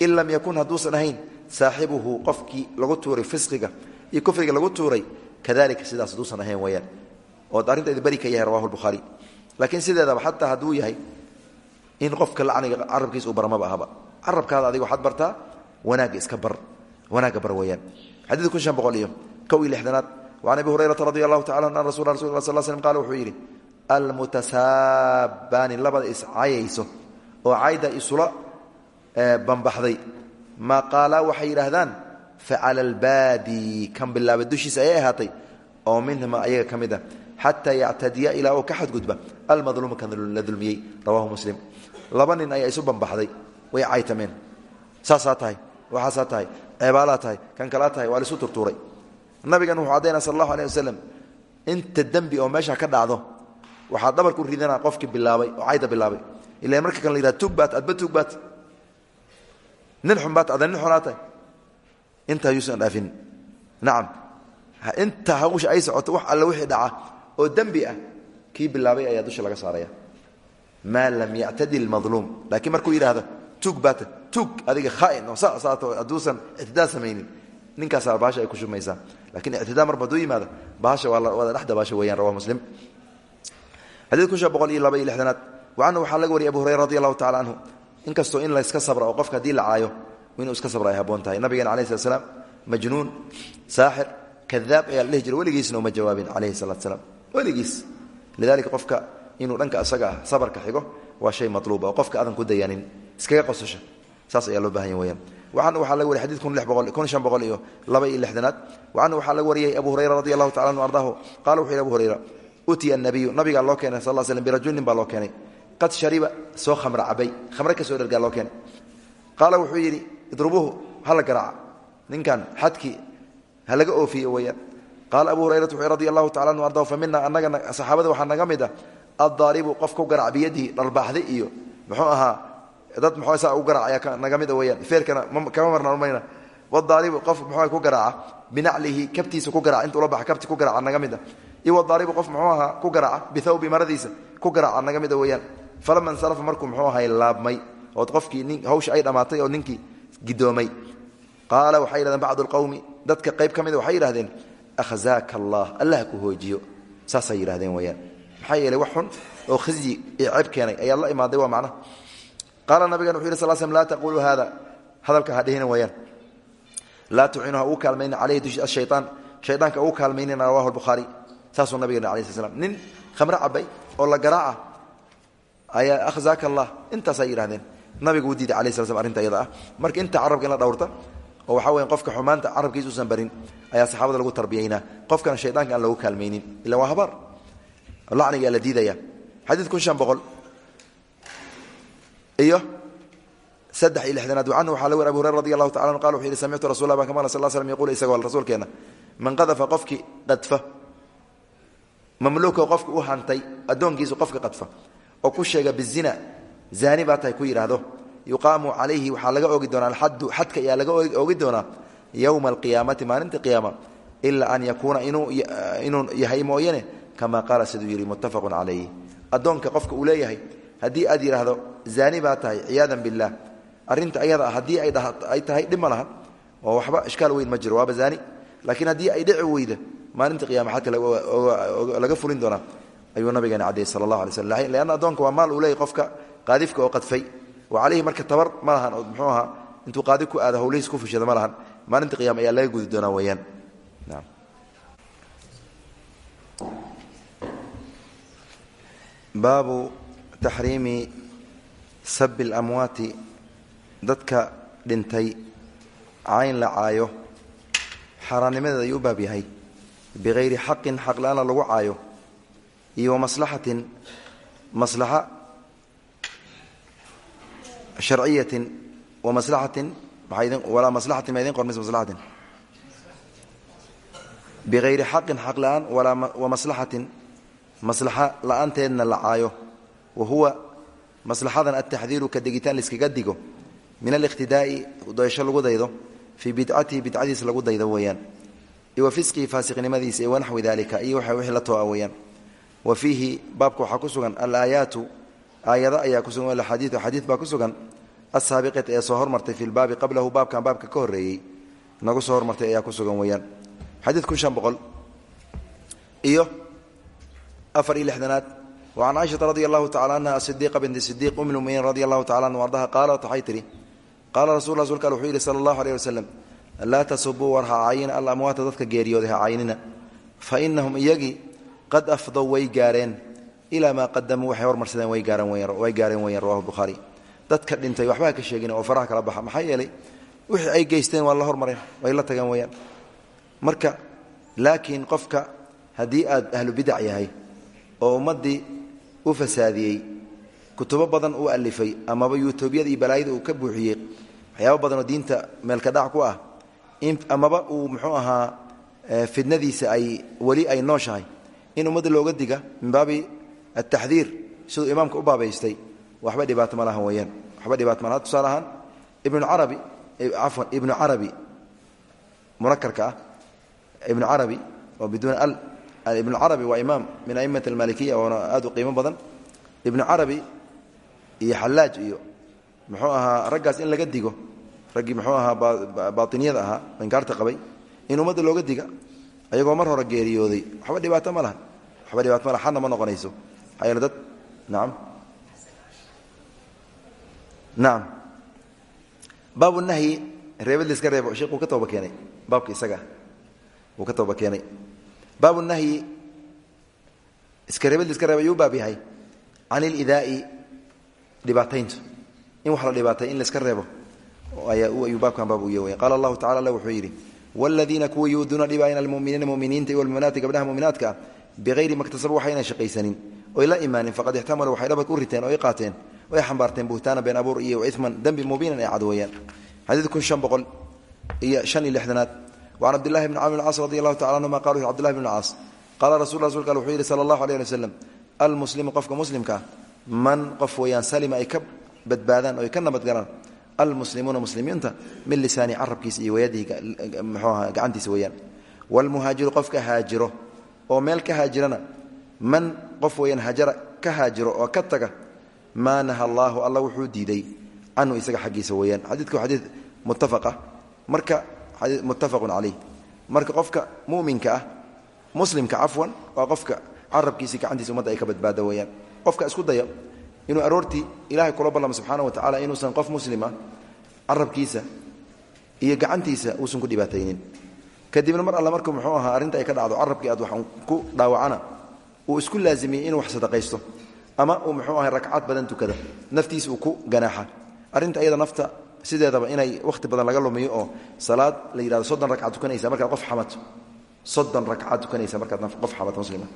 in lam yakun hadduusan ahayn saaxibuhu qofkii lagu tuuray fisqiga iyo kufriga lagu tuuray kadalika sidaas hadduusan ahayn weyaan ood arrinteeda beri ka yahay rawahu lbukhaari laakiin sideedaba in qofka lacniga carabkiisa uu barmaba ahaba. Carabkaada adiga waxaad bartaa wanaagga iska bar wanaagga bar weeyaan. Xadiid kun shan boqol iyo kow iyo lixdanaad wacan abi hurayrata radi allahu tacala an rasul rasul sal slm qala wuxuu yidhi almutasaabaani labada iscayayso oo cayda isula bambaxday. Ma qaalaa waxay yidhaahdaan facala albaadi kan bilaaba dushiisa ayay ahaatay oo minhuma ayaga ka mid a xataa yactadiya ilaa uu ka xadgudba almadluumu kan la dulmiyey rawahu muslim laba nin ayaa isu bambaxday way caytameen saasaa tahay waxaasaa tahay ceebaalaa tahay kan kalaa tahay waa laisu turtuuray nabigan wuxuu caddaynaa sal allahu aleh wasalam inta dembi oo meesha ka dhacdo waxaa dhabarku ridana qofkii bilaabay oo cayda bilaabay ila marka kan la yihah tugbaat adba tugbaat nin xunbaat ada nin xunaa tahay intaa yuusan dhaafin nacam inta hawsha ay socoto wax alle wixii dhaca oo dembi ah kii bilaabay ayaa dusha laga saaraya. Maa lam yactadi lmadluum laakiin markuu yidhaahdo tug baata tug adiga khaain oo sasaato hadduusan ictidaa samaynin. Ninkaasaa bahasha ay ku shumaysaa. Lakiin ictidaa marba hadduu yimaado bahasha waa wada dhexda bahasha weeyaan rawa muslim. Xadiid kun shan boqol iyo laba iyo lixdanaad. Wacanhu waxaa laga wariyay abu hurayra radi allahu tacala canhu inkastoo in layska sabra oo qofka haddii la caayo inuu iska sabra ay haboon tahay. Nabigeena alayh slat slam majnuun saaxir kadaab ayaa la dhihi jira weligiisna uma jawaabin calayhi salaat slaam weligiis. Lidalika qofka inuu dhanka isaga ah sabarka xigo waa shay matluuba oo qofka aadan ku dayanin iskaga qosasha. Saas ayaa loo bahanya weyaan wacan waxaa laga wariyay xadid kun shan boqol iyo laba iyo lixdanaad. Wacanhu waxaa laga wariyay abu hurayra radi allahu tacala anhu ardaahu qala wuxu yhi abu hurayra utiya anabiyu nabigaa loo keenay sal slm birajulin baa loo keenay. Qad shariba soo khamra cabay. Khamre ka soo dhargaa loo keenay. Qaala wuxuu yidhi idrubuuhu hala garaaca. Ninkan xadkii ha laga oofiye weyaan qaala abu hurayrata wuxuu radi allahu tacala anhu ardahu fa mina annagana saxaabada waxaa naga mid ah addaaribu qof ku garac biyadihi dharbaaxday iyo muxuu ahaa dad muxuu saa u garac ayaa naga mid a weyaan feerkana kama marnaan mayna wadaaribu qof muxuu ku garaaca binaclihi kabtiisa ku garaca intuu la baxa kabti ku garaca naga mid ah iyo wadaaribu qof muxuu ahaa ku garaca bithawbi maradiisa ku garaca naga mid a weyaan falama insarafa markuu muxuu ahay laabmay ood qofkii hawsha ay dhammaatay oo ninkii gidoomay qaala waxay yidhahdeen bacdu lqowmi dadka qayb ka mida waxay yidhahdeen akhzaaka allah allah ku hoojiyo saasay yidhahdeen weyaan maxaa yeeley wax xun oo khizyi iyo ceeb keenay ayaad la imaaday waa macnaha qaala nabigan wuxu yih sal slm laa taquluu hada hadalka ha dhihina weyaan laa tuciinu ha uu kaalmaynin caleyhi dushi ashayaan shaydaanka uu kaalmaynina rawahu lbukhaari saasuu nabigeena alai sl slam nin khamre cabay oo la garaaca ayaa akhzaaka allah intaasay yidhahdeen nabigu u diiday alai sla slam arrinta iyada ah marka inta carabka in la dhowrta oo waxaa weya qofka xumaanta carabkiisa usan barin ayaa saxaabada lagu tarbiyaynaa qofkana shaydaanka aan loogu kaalmaynin ila waa habaar lacnigaa la diidaya xadiid kun shan boqol iyo saddex iyo lixdanaad. Canhu waxaa la wer abu hurera radi allahu taala anu qala wuxu yihi samictu rasul lah baan ka maqla sal slm yaqul isagoo rasuulkeena man qadafa qofkii qadfa. Mamluuka qofka u hantay addoonkiisu qofka qadfa. Oo ku sheega bizina zaani baa tahay ku yidhaahdo yuqaamu calayhi waxaa laga oogi doonaa alxaddu xadka ayaa laga oogi doonaa yowma alqiyaamati maalinta qiyaama ilaa an yakuuna inuu yahay mooyane kama qaala siduu yidhi muttafaqun calayhi. Addoonka qofka uu leeyahay haddii aad yidhaahdo zaani baa tahay ciyaadan billaah. Arrinta ayada haddii ay tahay dhib ma laha oo waxba ishkaal weyn ma jiro waaba zaani. Laakiin haddii ay dhici weyda maalinta qiyama xadka laga fulin doonaa ayuu nabigeena cadeyey sala allah alay slm leanna addoonka waa maal uu leeyahy qofka qaadifka oo qadfay wa calayhi marka tabar ma lahan oo muxuu ahaa intuu qaadi ku aado hawlihiis ku fushada ma lahan. Maalinta qiyama ayaa laga gudi doonaa weeyaan. Baabu taxriimi sabi اlamwaati dadka dhintay cayn la caayo xaaraannimadeeda ayuu u baab yahay. Bikayri xaqin xaq la'aana lagu caayo iyo wamaslaxatin maslaxa sharciyatin wamaslaxatin walaa maslaxatin ma idin qor mise maslaxatin bikayri xaqin xaq la'aan wamaslaxatin maslaxa la'aanteedna la caayo. Wa huwa maslaxadan altaxdiiru ka degitaan laiskaga digo. Min aliqhtidaa'i daysho lagu daydo. Fii bidcatihi bidcadiisa lagu daydo weeyaan. Iyo wa fisqihi faasiqnimadiisa iyo wanaxwi dalika iyo waxa wixii la tooa weeyaan. Wa fiihi baabka waxaa ku sugan alaayaatu aayado ayaa kusugan alxadiidu xadiid baa ku sugan. Asaabiqat ee soo hormartay fi lbaabi qablahu baabkan baabka ka horreeyey nagu soo hormartay ayaa ku sugan weeyaan. Xadiid kun shan boqol iyo afar iyo lixdanaad. Wacan caaishata radi allahu tacala anha asidiiqa binti sidiiq um lmuminiin radi allahu tacala anhu ardaha qaalat waxay tihi qaala rasul rasulka al wuxuu yidhi sala allahu aleyh wasalam laa tasubuu war ha caayina alamwaata dadka geeriyooday ha caayinina fa inahum iyagii qad afdow way gaareen ilaa maa qadamuu waxay hormarsadeen way gaareen weyan rawahu bukhaari dadka dhintay waxba ha ka sheegin oo faraha kala baxa maxaa yeelay wixii ay geysteen waa la hormareen way la tageen weyaan marka laakiin qofka haddii aad ahlu bidac yahay oo ummaddii u fasaadiyey kutubo badan uu alifay amaba yuutubiyada iyo balaayada uu ka buuxiyey waxyaaba badanoo diinta meelka dhac ku ah amaba uu muxuu ahaa fidnadiisa ay weli ay nooshahay in ummadda looga diga min baabi ataxdiir siduu imaamka u baabaystay waxba dhibaato ma lahan weyaan waxba dhibaato ma laha tusaale ahaan ibnucarabi cafwan ibnu carabi munakarka ah ibnu carabi oo biduuni al ibnu carabi waa imaam min aimati almalikiya oona aad u qiimo badan ibnu carabi iyo xallaaj iyo muxuu ahaa raggaas in laga digo raggii muxuu ahaa baainiyada ahaa inkaarta qabay in ummadda looga diga ayagoo mar dad. Nacam nacam baabu nahyi reebad la iska reebo. Sheekh uu ka tooba keenay? Baabka isaga. Uu ka tooba keenay. Baabu nahyi iska reebad la iska reebo ayuu baab yahay? Can ilidaai dhibaatayntu. In wax la dhibaatay in la iska reebo. Ayuu baabkan baab u y qaala allahu tacala alla wuxuu yidhi wladiina kuwa yuuduuna dhibaayana almuminiina muminiinta iyo almuminaati gabdhaha muminaadka ah bikayri maktasabu waxayna shaqaysanin oy la imaanin faqad ixtamalu waxay dhabad u riteen oo qaateen o ay xambaarteen buhtaana been abuur iyo iman dembi mubiinan ee cad weeyaan xadiid kun shan boqol iyo shan iyo lixdanaad wacan cabdillahi bni camr bn caas radi allahu tacala anhuma qala cbdillahi bn caas qaala rasul rasulka al wuxuu yidhi sala allahu aleh ali waslem almuslimu qofka muslimka man qof weeyaan salima ay ka badbaadaan oo ay ka nabadgalaan almuslimuuna muslimiinta min lisaani carabkiisa iyo wayadihi mxuuaha gacantiisa weeyaan waalmuhaajiru qofka haajiro oo meel ka haajirana man qof weeyaan hajara ka haajiro oo ka taga maa naha allaahu alla wuxuu diiday canhu isaga xaggiisa weeyaan. Xadiidku waa xadiid muttafaqa. Marka muttafaqun calayh. Marka qofka muminka ah muslimka cafwan waa qofka carabkiisi gacantiisa ummadda ay ka badbaada weyaan qofka isku daya inuu aroortii ilahay kula ballamo subxaana wa tacala inuusan qof muslima carabkiisa iyo gacantiisa uusan ku dhibaataynin kadibna mar alle marku muxuu ahaa arrinta ay ka dhacdo carabkii aad wax ku dhaawacana uu isku laazimiyey inuu wax sadaqaysto ama uu muxuu ahay ragcad badan tukada naftiisa uu ku ganaaxa. Arrinta ayada nafta sideedaba inay wakhti badan laga lumiyo oo salaad la yidhahdo soddon ragcad tukanaysa markaad qof xamato soddon ragcad tukanaysa markaad qof xamato muslima.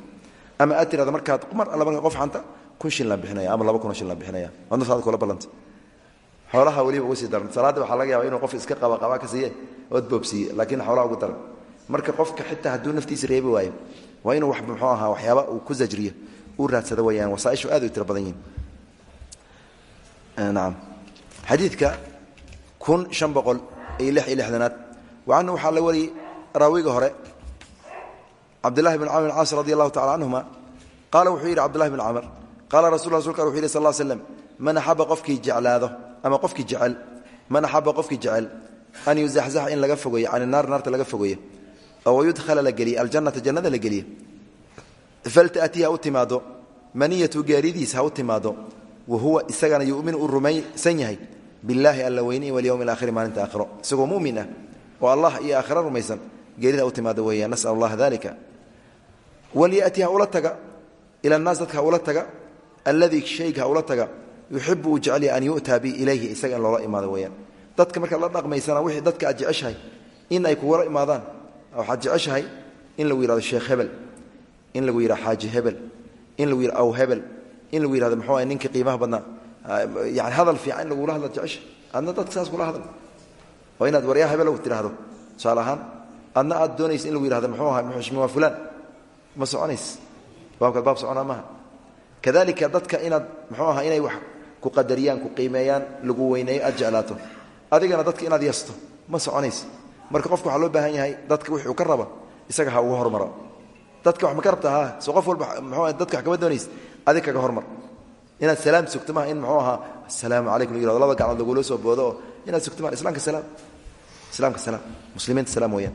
Ama aad tirahdo markaad mar alle markaad qof xanta kun shil laan bixinaya ama laba kun oo shil laan bixinaya waad naftaada kula ballanta xoolaha weliba uga sii daran. Salaadda waxaa laga yaaba inuu qof iska qaba qabaa ka siiye ood boobsiiye laakiin xoolaha ugu daran. Marka qofka xitaa hadduu naftiisa reebi waayo waa inuu wax muxuu ahaa waxyaaba uu ku zajriyo uu raadsado weyaan wasaaishu aad u tiro badan yihiin nacam xadiidka kun shan boqol iyo lix iyo lixdanaad. Wacanhu waxaa la wariyey raawiga hore cabdillahi bn camr bn caas radi allahu tacala canhuma qaala wuxuu yidhi cabdillahi bn camr qaala rasul rasulka wuxu yidhi sal slam man axaba qofkii jeclaado ama qofkii jecel man axaba qofkii jecel an yuzaxzaxa in laga fogeeyo can naar naarta laga fogeeyo oo yudhala la geliye aljannata jannada la geliye. Falta'tii ha u timaado maniyatu gaaridiis ha u timaado wa huwa isagana yuminu uu rumaysan yahay billaahi alla weyni walyowmi alaakhiri maalinta aakhiro. Isagoo mumin ah oo allah iyo aakhira rumaysan geerida ha u timaado weeyaan nasal allah dalika walyati ha ula taga ila naas dadka ha ula taga alladii shayga ha ula taga yuxibu uu an yu'taa bi ilayhi isaga in loola imaado dadka markaad la dhaqmaysana wixii dadka aad jeceshahay in ay kugula imaadaan waxaad jeceshahay in lagu yihahdo sheekh hebel in lagu yidhahdo xaaji hebel in lagu yidhahdo aw hebel in lagu yihahdo muxuu ahay ninka qiimaha badnaa yani hadal fiican in lagula hadla jecesha adna saas kula hadal. Oo inaad waryaa hebel tidhaahdo tusaale ahaan adna aad doonaysa in lagu yihahdo muxuu ahay muxushmi waa fulaan. Ma soconays baab soconaa maaha. Kadalika dadka inaad muxuu ahaa inay wax ku qadariyaan ku qiimeeyaan lagu weyneeyo aad jeclaato. Adigana dadka inaad yasto ma soconays marka qofka waxaa loo baahan yahay dadka wixuu ka raba isaga ha ugu hormaro. Dadka wax ma ka rabta ha qof walba mxuu dadka kama doonays adig hormar. Inaad salaam sugto in muxuu ahaa asalaamu calaykum la yiraahdo laba gacmood lagula soo boodo. Oo inaad sugto maha islamka salaam. Islaamka salaam. Muslimiinta salaam weeyaan.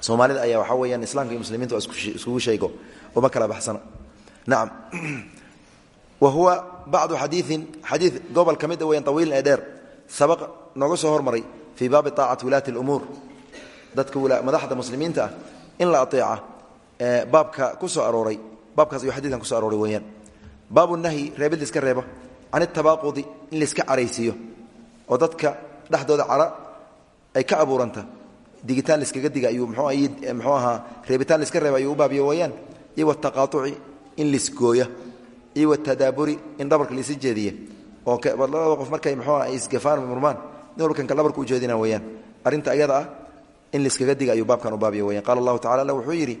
Soomaalida ayaa waxaa weeyaan islamka iyo muslimiinta waa sheego. Uma kala baxsana. Nacam wa huwa bacdu xadiiin xadii gobol ka mid a weyan awiilin ee dheer sabaq nooga soo hormaray fii baabi aacati wulaati اlumuur dadka madaxda muslimiinta ah in la aeeca baabka ku soo arooray baabkaas ayuu xadiikan kuso arooray weeyaan baabu nahyi reebid liska reebo can اtabaaqudi in laiska caraysiiyo oo dadka dhexdooda cara ay ka abuuranta digitaan liskaga diga ayuu mxuu ahaa reebitaan liska reeba ayuu u baabiyo weeyaan iyo wataqaaطuci in lisgooya iyo watadaaburi in dhabarka laisi jeediye oo labada qof markay mxuu isgafaan murmaan nin walba kanka dhabarka ujeedina weyaan arrinta ayada ah in liskaga diga ayuu baabkan u baabiya weyan qaala allahu tacala alla wuxuu yidhi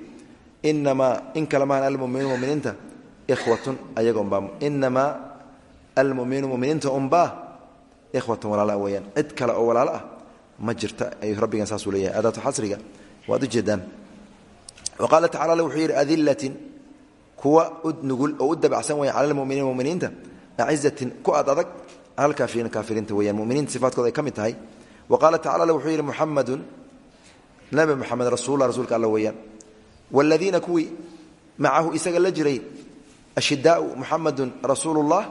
inamaa in kale maan almuminiin muminiinta ikhwatun ayaga unbaa inamaa almuminiinu muminiinta unbaa ikhwatun walaala weyaan cid kale oo walaalo ah ma jirta ayuu rabbigan saasuu leeyahay. Aadaatu xasriga waad ujeedaan wa qaala tacala wuxuu yidhi adilatin kuwa u nugul oo u dabacsan weyan cala almuminiin muminiinta acizatin ku ad adag alkaafiriina kaafiriinta weyaan muminiinta sifaadkooda ay ka mid tahay. Wa qaala tacala wuxuu yidhi muxamadun nabi moxamed rasuullah rasuulka alla weeyaan. Waaladiina kuwii macahu isaga la jiray ashidaau muxamadun rasuulu llah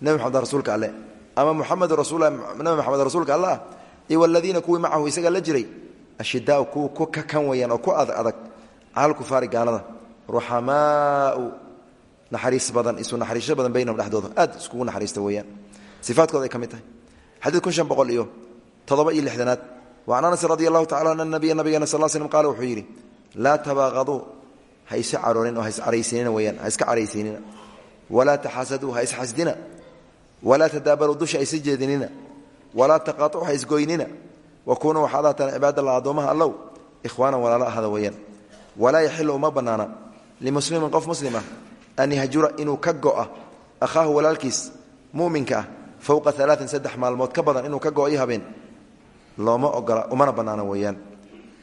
nabi moxamed rasuulka alle. Ama muxamedun rasuul nabi moxamed rasuulka alle ah iyo waladiina kuwii macahu isaga la jiray ashidaau kuwa ku ka kan weyaan oo ku ad adag cala kufaari gaalada ruxamaau naxariis badan isu naxariisho badan baynahum dhexdooda. Aad iskugu naxariista weeyaan. Sifaadkooda ay ka mid tahay. Xadiid kun shan boqol iyo toddoba iyo lixdanaad wacan anas radi allahu tacala an nabiya nabigeena sal slm qaala wuxuu yidhi laa tabaaqaduu ha isu caroonin oo ha iscaraysiinina weyaan ha iska caraysiinina. Walaa taxaasaduu ha isxasdina walaa tadaabaruu dusha ha isa jeedinina. Walaa taqaaطucu ha isgoynina wa waxaad ahaataan cibaadallah addoomaha allow ikhwaanan walaalo ahada weeyaan. Walaa yaxilu uma bannaana limuslimin qof muslim ah an yahjura inuu ka go'a akhaahu walaalkiis muminka ah fowqa alaain saddex maalmood ka badan inuu ka go'o habeen looma ogola umana bannaana weeyaan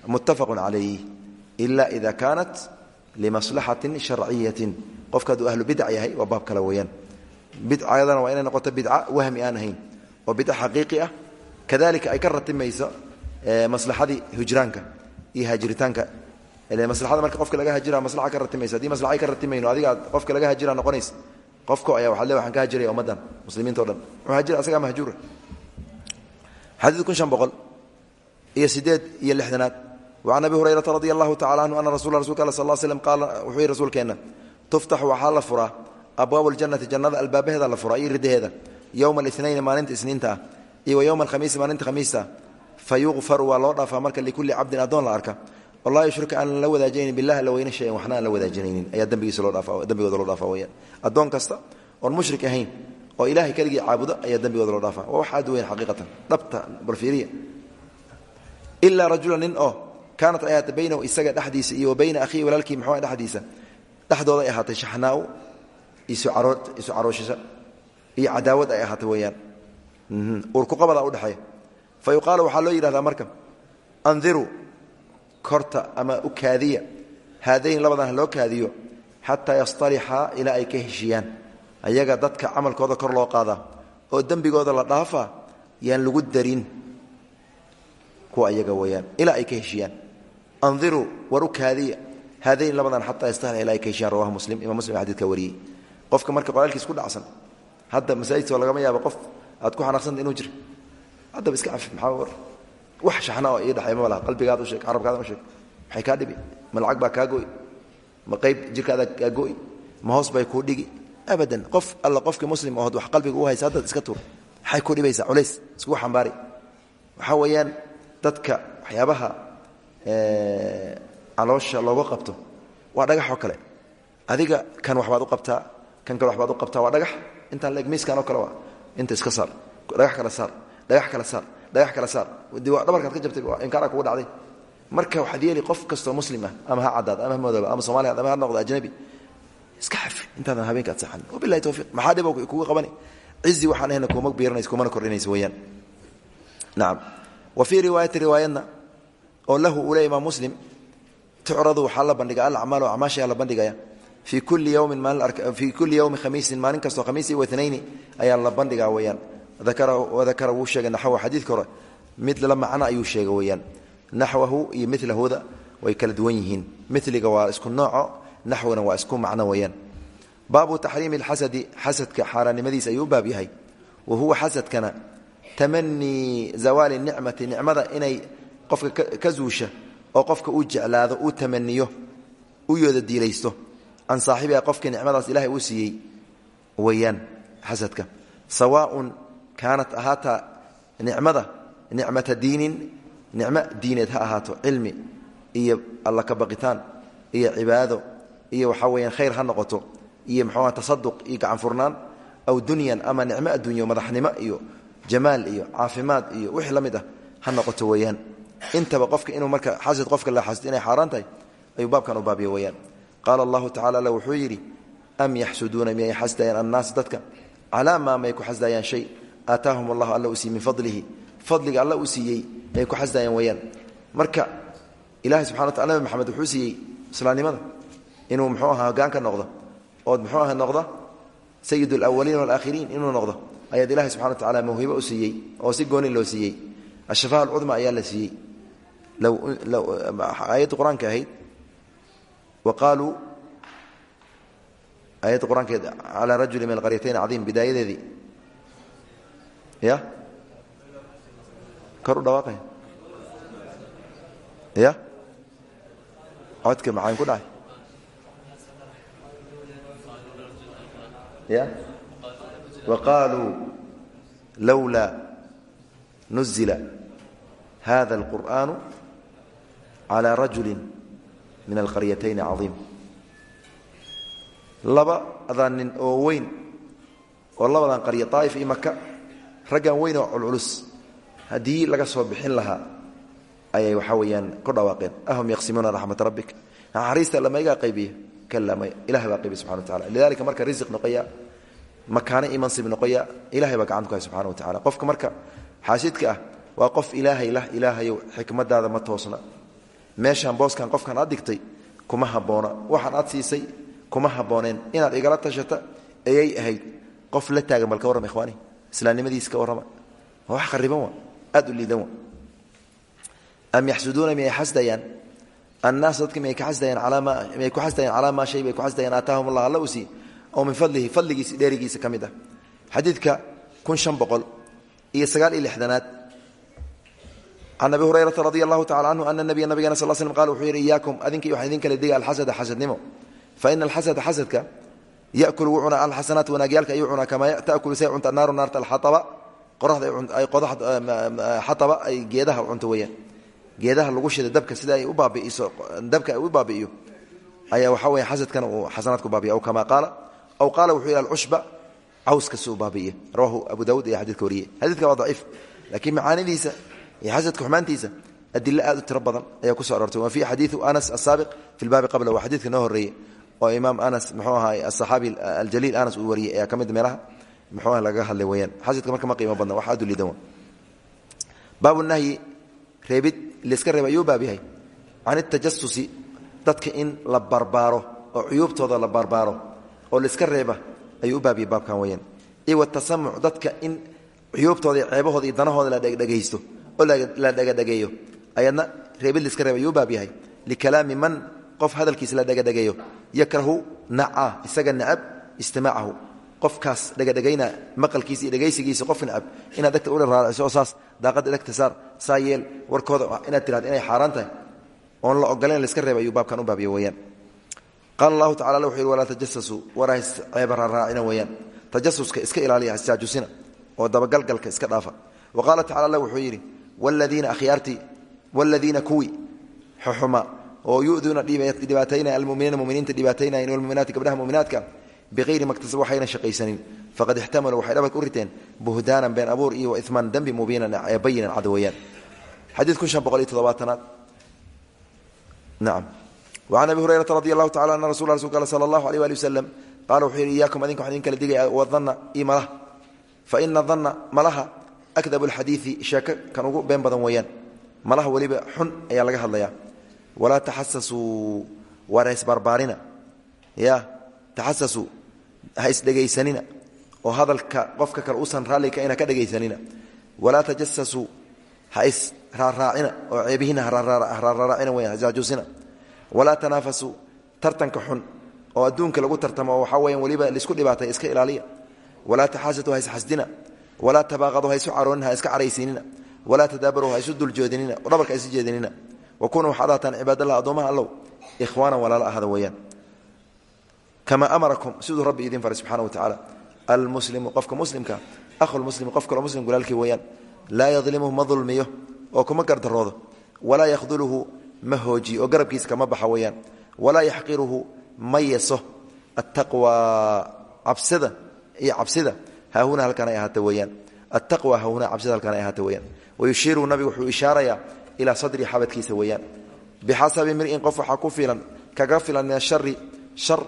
muttafaqun calayh ila ida kaanat limaslaxatin sharciyatin qofka hadduu ahlu bidc yahay waa baab kale weeyaan bidcadana waa inay noqoto bidca wahmi aan ahayn oo bidc xaqiiqi ah kadalika ay ka ratimayso maslaxadii hujraanka iyo haajiritaanka ile maslaxada marka qofka laga hajira maslaxa ka ratimaysa haddii maslaxay ka ratimayno adiga aad qofka laga hajira noqonaysa qofka ayaa waxaad le waxaan ka hajiraya ummaddan muslimiinta o dhan. Wuxuu hajira asagaa mahjuura xadiid kun shan boqol iyo sideed iyo lixdanaad. Wacan abi hurayrata radi allahu tacala anhu ana rasul rasulka al sal slm qaala wuxuu yihi rasuulkeenna tuftax waxaa la furaa abwaabu ljannati jannada albaabaheeda la furaa iyo ridaheeda yowma alinayn maalinta isniinta ah iyo wa yowma alkhamiisi maalinta khamiista. Fa yuqfaru waa loo dhaafaa marka likulli cabdin addoon la arka walaa yushrika aan la wadaajinaynin bilah alla weyne shayan waxna aan la wadaajinaynin. Ayaa dembigiisa loo dhaafa dembigooda loo dhaafa weyaan addoon kasta oon mushrik ahayn oo ilaahay keligii caabudo ayaa dembigooda loo dhaafa. Waa wax aad weyn xaqiiqatan. Dhabta balfiiriya ilaa rajula nin oo kaanat ay ahaatay baynahu isaga dhexdiisa iyo wa bayna akhiihi walaalkii muxuu dhexdiisa. Dhexdooda ay ahaatay shaxnaau isu carooshisha iyo cadaawad ay ahaatay weeyaan. Uurkuqabadaa udhexeeya fa yuqaalu waxaa loo yidhahdaa marka andiruu korta ama u kaadiya. Haadayn labadan loo kaadiyo xataa yastalixaa ilaa ay ka heshiyaan ayaga dadka camalkooda kor loo qaadaa oo dembigooda la dhaafaa yaan lagu darin. Kuwa ayaga weyaan ilaa ay ka heshiyaan andiruu war kaadiya. Haadayn labadan xataa yastalix ilaa ay ka heshiyaan rawahu muslim imam muslim xadidka wariyey. Qofka marka qoraalkiis ku dhacsan hadda masaajidka lagama yaabo qof aad ku xanaaqsanta inuu jiro. Haddaba iska cafi maxaa war wax shaxna oo ii dhaxay ma laha qalbigaada u sheeg carabkaada u sheeg. Maxay kaa dhibi. Ma lacag baa kaa go'i ma qayb jirkaada kaa go'i ma hoos bay kuu dhigi. Abadan qof alla qofkii muslim ood wax qalbiga u haysa haddaad iska tuur. Maxay ku dhibaysaa culays iskugu xambaari. Waxaa weeyaan dadka waxyaabaha caloosha looga qabto waa dhagax oo kale. Adiga kan waxbaad u qabtaa kan kale waxbaad u qabtaa waa dhagax. Intaan leeg miiskan oo kale waa inta iska saar. Dhagax kale saar dhagax kale saar dhagax kale saar. Dhabarkaad ka jabtay inkaara kugu dhacday. Marka waxaad yeeli qof kastoo muslim ah ama ha caddaad ama ha madooba ama somaaliya ama ha noqdo ajnabi iska xafi intaadan habeenka ad saxan wabilahi towfiiq maxaa dhibo kugu qabani? Cizi waxaan ahayna kuma biiranayso kumana kordhinayso weeyaan. Nacam wa fii riwaayati riwaayadna oo lahu uu le imaam muslim tucradu waxaa la bandhiga alacmaalu acmaashaa la bandhigaya fii kulli yowmin fii kulli yowmi khamiisin maalin kastoo khamiisi wainayni ayaa la bandhigaa weeyaan wadakara wuu sheegay naxwa xadiidka hore. Mid la macno ayuu sheegay weeyaan. Naxwahu iyo milahooda way kala duwan yihiin. Miliga waa isku nooco naxwina waa isku macno weeyaan. Baabu taxriimi alxasadi xasadka xaaraannimadiisa ayuu u baab yahay. Wa huwa xasadkana tamanii zawaali nicmati nicmada inay qofka ka zuusha oo qofka uu jeclaado uu tamaniyo u yooda diilaysto. Can saaxibiha qofkii nicmadaas ilahay kaanat ahaataa nicmada nicmata diinin nicmo diineed ha ahaato cilmi iyo alla ka baqitaan iyo cibaado iyo waxaa weyaan khayr ha noqoto iyo mxuuha tasaduq iyo gacan furnaan aw dunyan ama nicmo adduunyo madaxnimo iyo jamaal iyo caafimaad iyo wixii la mid ah ha noqoto weeyaan. Intaba qofka inuu marka xasad qofka la xasdo inay xaaraan tahay ayuu baabkan u baabiya weeyaan. Qaala allahu tacala alla wuxuu yidhi am yaxsuduuna miyay xasdayaan annaas dadka? Calaa maa may ku xasdayaan shay aataahum allahu alla uu min fadlihi. Fadliga alla uu ay ku xasdayaan weeyaan. Marka ilahi subxana wa tacala nabi maxamed wuxuu inuu muxuu ahaa hogaanka noqdo. Ood muxuu aha noqda sayid alawaliin walaakhiriin inuu noqdo. Ayaad ilahi subxana wa tacala mawhibo u oo si gooni loo siiyey. Ashafaha alcudma ayaa la siiyey. Aayadda qur'aanka ahayd wa qaaluu aayadda qur'aankeed calaa rajuli min alqaryatayn cadiim bidaayadeedii ya? Kor u dhawaaqaya ya? Codka maxaan ku dhacay ya? Wa qaaluu nuzila hada alqur'aanu calى rajuli min alqaryatayn cadiim. Labadan nin oo weyn oo labadan qarya daa'if iyo maka raggan weyn oo culculus haddii laga soo bixin lahaa ayay waxaa weeyaan ku dhawaaqeen. Ahum yaqsimuuna raxmat rabbik. Naxariista lamaygaa qaybiya kala may ilahay baa qaybiya subxana wa tacala lidalika marka risiq noqoya makaano iyo mansib noqoya ilahay baa gacanta ku hay subxana qofka marka xaasidka ah waa qof ilaahay lah ilaahayow xikmadaada ma toosna. Meeshaan booskan qofkan aad dhigtay kuma habboona waxaan aad siisay kuma habbooneen inaad igala tashata ayay ahayd. Qof la taagan bal ka warrama ikhwaani islaamnimadiis ka warrama. Wax khariban wa aad u liidan wa am yaxsuduuna miyay xasdayaan? Annaas dadki may ka xasdayaan calaa maa may ku shay bay ku xasdayaan aataahum allah alla u sii. Oo min fadlihi fadligiisa dheerigiisa ka mid ah. Kun shan boqol iyo sagaal iyo lixdanaad. Can abi hurayrata radi allahu tacala canhu ana nabiya nabigana sal slm qala wuxuu yidhi iyaakum adinka waxaa idin kala diga alxasada xasadnimo. Fa ina alxasada yakulu wuu cunaa alxasanaat wanaagyaalka ayuu cunaa kamaa takulu say cunta naaru naarta alxaaba qoraxda ay geedaha cunto weyaan geedaha lagu shida dabka sida ay u baabi'iso dabka ay u baabi'iyo ayaa waxaa weya xasadkana uu xasanaadku baabiya aw kamaa qaala aw qaala wuxuu yidhi alcushba cawska si u baabi'iye rawahu abu daawud ayaa xadidka wariyey xadidka waa daciif laakiin macaanidiisa iyo xasadka xumaantiisa adilo aad u tiro badan ayaa ku so aroortay wa fii xadiiu anas asaabiq fi lbaabi qabla waa xadiidka noo horreeyey oo imaam anas muxuu ahaay asaxaabi aljaliil anas uu wariyey ayaa ka mid meelaha muxuu ah lagaga hadlay weyaan xasadka marka ma qiimo badna wax aad u liidan baabu nahyi reebid layska reeba ayuu baab yahay. Can itajasusi dadka in la barbaaro oo cuyuubtooda la barbaaro oo layska reeba ayuu u baab yahay baabkan weyaan iyo watasamuc dadka in cuyuubtooda ceebahooda iyo danahooda la dhegdhegaysto oo la dhegadhegeeyo ayadna reebid layska reeba ayuu baab yahay. Likalaami man qof hadalkiisa la dhegadhegeeyo yakrahu naca isaga nacab istimaacahu. Qofkaas dhegadhegayna maqalkiisa iyo dhegaysigiisa qof nacab inaad degta ula raaraciso oo saas daaqadda dhegta saar saa yeel warkooda inaad tirahdo inay xaaraan tahay. Oon la ogolayn layska reeba ayuu baabkan u baabiya weyaan qaala allahu tacala wuxu yidhi walaa tajasasuu war hays ceeba raaraacina weeyaan. Tajasuska iska ilaaliya hasjaajusina oo dabagalgalka iska dhaafa. Wa qaala tacala wuxuu yidhi wladiina akhyaartii xuxuma oo yuduuna dhibaataynaya almuminiina muminiinta dhibaataynayan walmuminaati gabdhaha muminaadka biayri maktasab waxayna shaqaysanin. Faqad ixtamaluu waxay dhabarka u riteen buhdaanan been abuur iyo iman dembi mubiinan bayinan cad weyaan xadiid kun shan boqol iyo toddobaatanaad. Nacam wacan abi hurayrata radi allahu tacala ana rasul rasulka al sala allahu aleh ali wasalam qaala wuxuu yidhi iyaakum adinka waxaan idin kala digaya wadanna iyo malaha. Fa ina danna malaha akdabu alxadiidi sheeko kan ugu been badan weeyaan walaa taxasasuu waana isbarbaarina ya taxasasuu ha isdhegaysanina oo hadalka qofka kale usan raalli ina ka dhegaysanina walaa tajasasuu ha israaraacina oo ceebihina haraaraacina weyan hajaajusina walaa tanaafasuu tartanka xun oo adduunka lagu tartamo oo waxaa weyan weliba la isku dhibaatay iska ilaaliya walaa taxaasaduu ha isxasdina walaa tabaaqadu ha isu caroonin ha iska caraysiinina walaa wakunuu waxaad ahaataan cibaadallah addoomaha allow ikhwaanan walaala ahada weeyaan kamaa amarakum siduu rabbi idin faray subxana wa tacaala almuslimu qofka muslimka ahulmuslimi qof kaloo muslim walaalkii weeyaan laa yadlimuhu ma dulmiyo oo kuma gardaroodo walaa yakhduluhu ma hoojiyo oo garabkiisa kama baxa weeyaan walaa yaxqiruhu ma yeso attaqwaa cabsida iyo cabsida haahuna halkan ay ahaata weeyaan attaqwa haahuna cabsida halkan ay ahaata weeyaan wayushiiru nabigu wuxuu ishaarayaa ilaa sadri xabadkiisa weeyaan. Bixasabi mri'in qof waxaa ku filan kaga filan min ashari shar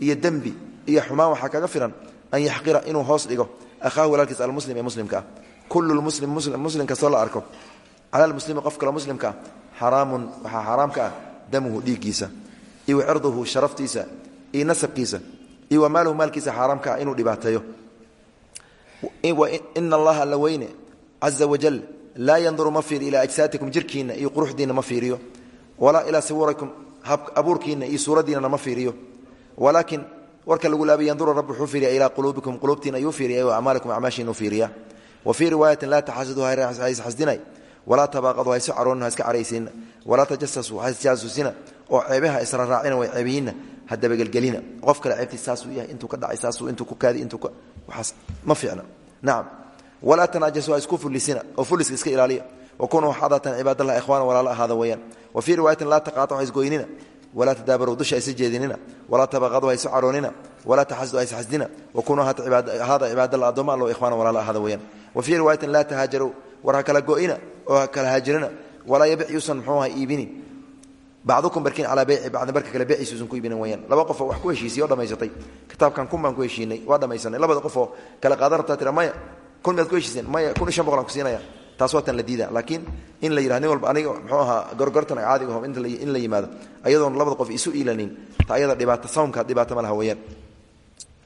iyo dembi iyo xumaan waxaa kaga filan an yaxqira inuu hoos dhigo. Ahaahu walaalkiis almuslim ee muslimka ah. Kullu muslim muslim kastoo la arko. Cala almuslimi qof kaloo muslimka ah xaraamun waxaa xaaraam ka ah damuhu dhiiggiisa iyo wa sharaftiisa iyo nasabkiisa iyo maaluhu maalkiisa xaaraam ka ah inuu dhibaateeyo. Allaha alla weyne caza wajal laa yanduru ma fiiriyo ilaa ajsaatikum jirkiinna iyo quruxdiinna ma fiiriyo. Walaa ilaa sawurikum abuurkiinna iyo suuraddiinana ma fiiriyo. Walaakin warka lagu laabay yanduru rabbi wuxuu fiiriya ilaa quluubikum quluubtiina ayuu fiiriya wa acmaalikum acmaashiinuu fiiriya wa fii riwaayatin laa taxasadu ha isxasdinay walaa tabaaqadu ha isu caroonin ha iska caraysiinna. Walaa tajasasuu ha isjaasusina oo ceebaha israraacina way ceebihiinna. Ha dabagelgelina qof kale ceebtiis saasuu yahay intuu ka dhacay saasuu intuu ku kaadi intuu waxaas ma fiicna. Nacam walaa tanaajasu ha isku fullisina oo fulliska iska ilaaliya. Wa kunuu waxaadaatan cibaadallah ikhwaana walaala ahaada weeyaan. Wa fii riwaayatin laa taqaatu ha isgoynina. Walaa tadaabaruu dusha ha isu jeedinina. Walaa tabaqadu ha isu caroonina. Walaa taxasdu ha isxasdina wa kunuu ahaada cibaadallah addooma allo ikhwaana walaala ahaada weeyaan. Wa fii riwaayatin laa tahaajaruu war ha kala go'ina oo ha kala haajirina. Walaa yabic yuusan muxuu aha iibini. Bacdukum barkiin calaa beyci bacdin barka kale beeciisa usan ku iibinin weyaan laba qofoo wax ku heshiisiyey oo dhammaysatay. Kitaabkan kun baan ku heshiinay waa dhammaysanay labada qofoo kala qaadan rabtaa tira maya kun miyaad ku heshiiseen maya kun iyo shan boqol aan ku siinaya taas waa tan la diida laakiin in la yidhaha walba aniga muxuu ahaa gorgortan caadiga hom in la yimaado. Ayadoon labada qof isu iilanin ta ayada dhibaata sawmka dhibaato ma laha weeyaan.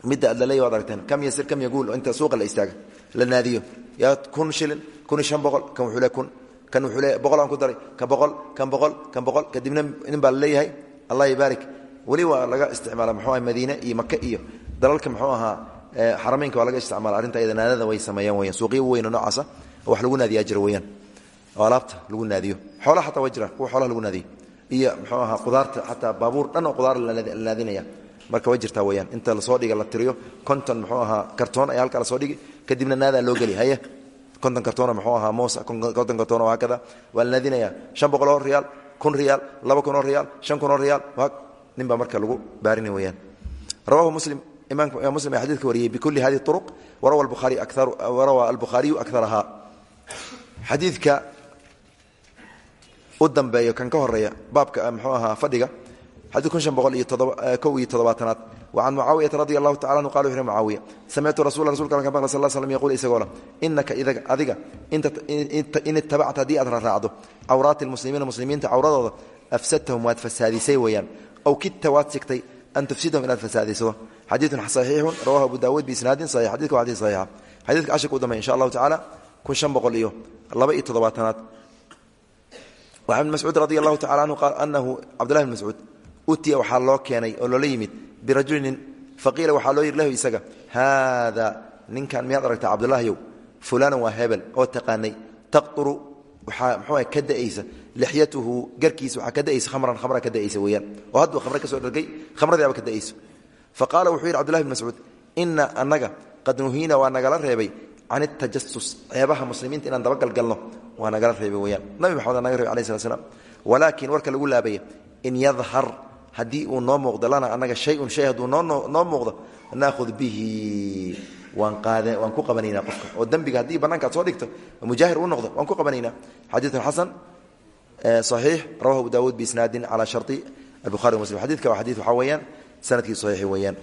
Midda aad laleeya waad kam yasir kam yaguul inta suuqa la istaaga la naadiyo. Yaa kun shilin kun shan boqol kan wuxuu le kun kan wuxuu leeyahay boqol aan ku daray ka boqol kan boqol kan boqol. Kadibna nin baa la leeyahay allah yabaarik weli waa laga isticmaala muxuu aha madiine iyo maka iyo dalalka muxuu ahaa xarameynka waa laga isticmaala arrinta iyada naadada way sameeyaan weyaan suuqyo weyn oo noocaasa oo wax lagu naadiyaa jira weyaan oo alaabta lagu naadiyo. Xoolaha xataa waa jiraan. Kuwa xoolaha lagu naadiyo. Iyo muxuu ahaa qudaarta xataa baabuur dhan oo qudaar la naadinaya. Marka way jirtaa weyaan inta la soo dhiga la tiriyo konton muxuu ahaa kartoon ayaa halkaa la soo dhigi. Kadibna naadaa loo geli. Haye konton kartoona muxuu ahaa moosa konton kartoon oo hakada waa la naadinaya shan boqol oo riyaal kun riyaal laba kun oo riyaal shan kun oo riyaal. Nin baa marka lagu baarini weyaan rawahu muslim xadidka wariyey bikulli hadihi turuq warawa albukhaariyu akarahaa xadiidka u dambeeyo kan ka horreeya baabka muxuu ahaa fadhiga xadid kun shan boqol iyo kow iyo toddobaatanaad wa can mucaawiyata radi allahu tacala anhu qala wuxu mucaawiya samictu rasula rasulka ka maqla sal slam yaquul isagoo leh inaka adiga in itabacta haddii aad raaraacdo cawraati lmuslimiina muslimiinta cawradooda afsadtahum waad fasaadisay weeyaan. Aw kidta waad sigtay an tufsidahum inaad fasaadiso xadiiun saxiixun rawahu abu daawuud biisnaadin saix xadika waa xadis saxiixa xadidka cashirka u dambey insha allahu tacaala kun shan boqol iyo laba iyo toddobaatanaad. Waxa bn mascuud radi allahu tacala anhu qaal anahu cabdullahi bn mascuud utiya waxaa loo keenay oo loola yimid birajuli nin faqiila waxaa loo yidhi lahu isaga haada ninkan miyaad aragta cabdulahyow fulanan waa hebel oo taqaanay. Taquru waxaa mxuua ka da'aysa. Lixyatuhu garkiisa waxaa ka da'aysa khamran khamra ka da'aysa weeyaan. Oo hadduu khamre ka soo dhargay khamradiiaba ka da'aysa faqaala wuxuu yidhi cbdullahi bn mascuud ina annaga qad nuhiina waa nagala reebay can atajasus ceebaha muslimiinta inaan dabagalgalno waa nagala reebay weyaan nabi maxamed aa naga rebay alai sla slam walaakin warka lagu laabaya in yadhar haddii uu noo muuqdo lana annaga shayun shay hadduu noo muuqdo naakhud bihi waan ku qabanaynaa qofka. Oo dembiga haddii bannaanka ad soo dhigto mujaahir uu noqdo waan ku qabanaynaa. Xadiiun xasan صaxiix rawahu abu dawuud biisnaadin calaa shari albuhari wa muslim. Xadidka waa xadii waxaa weeyaan sanadkiisu saxiixi weeyaan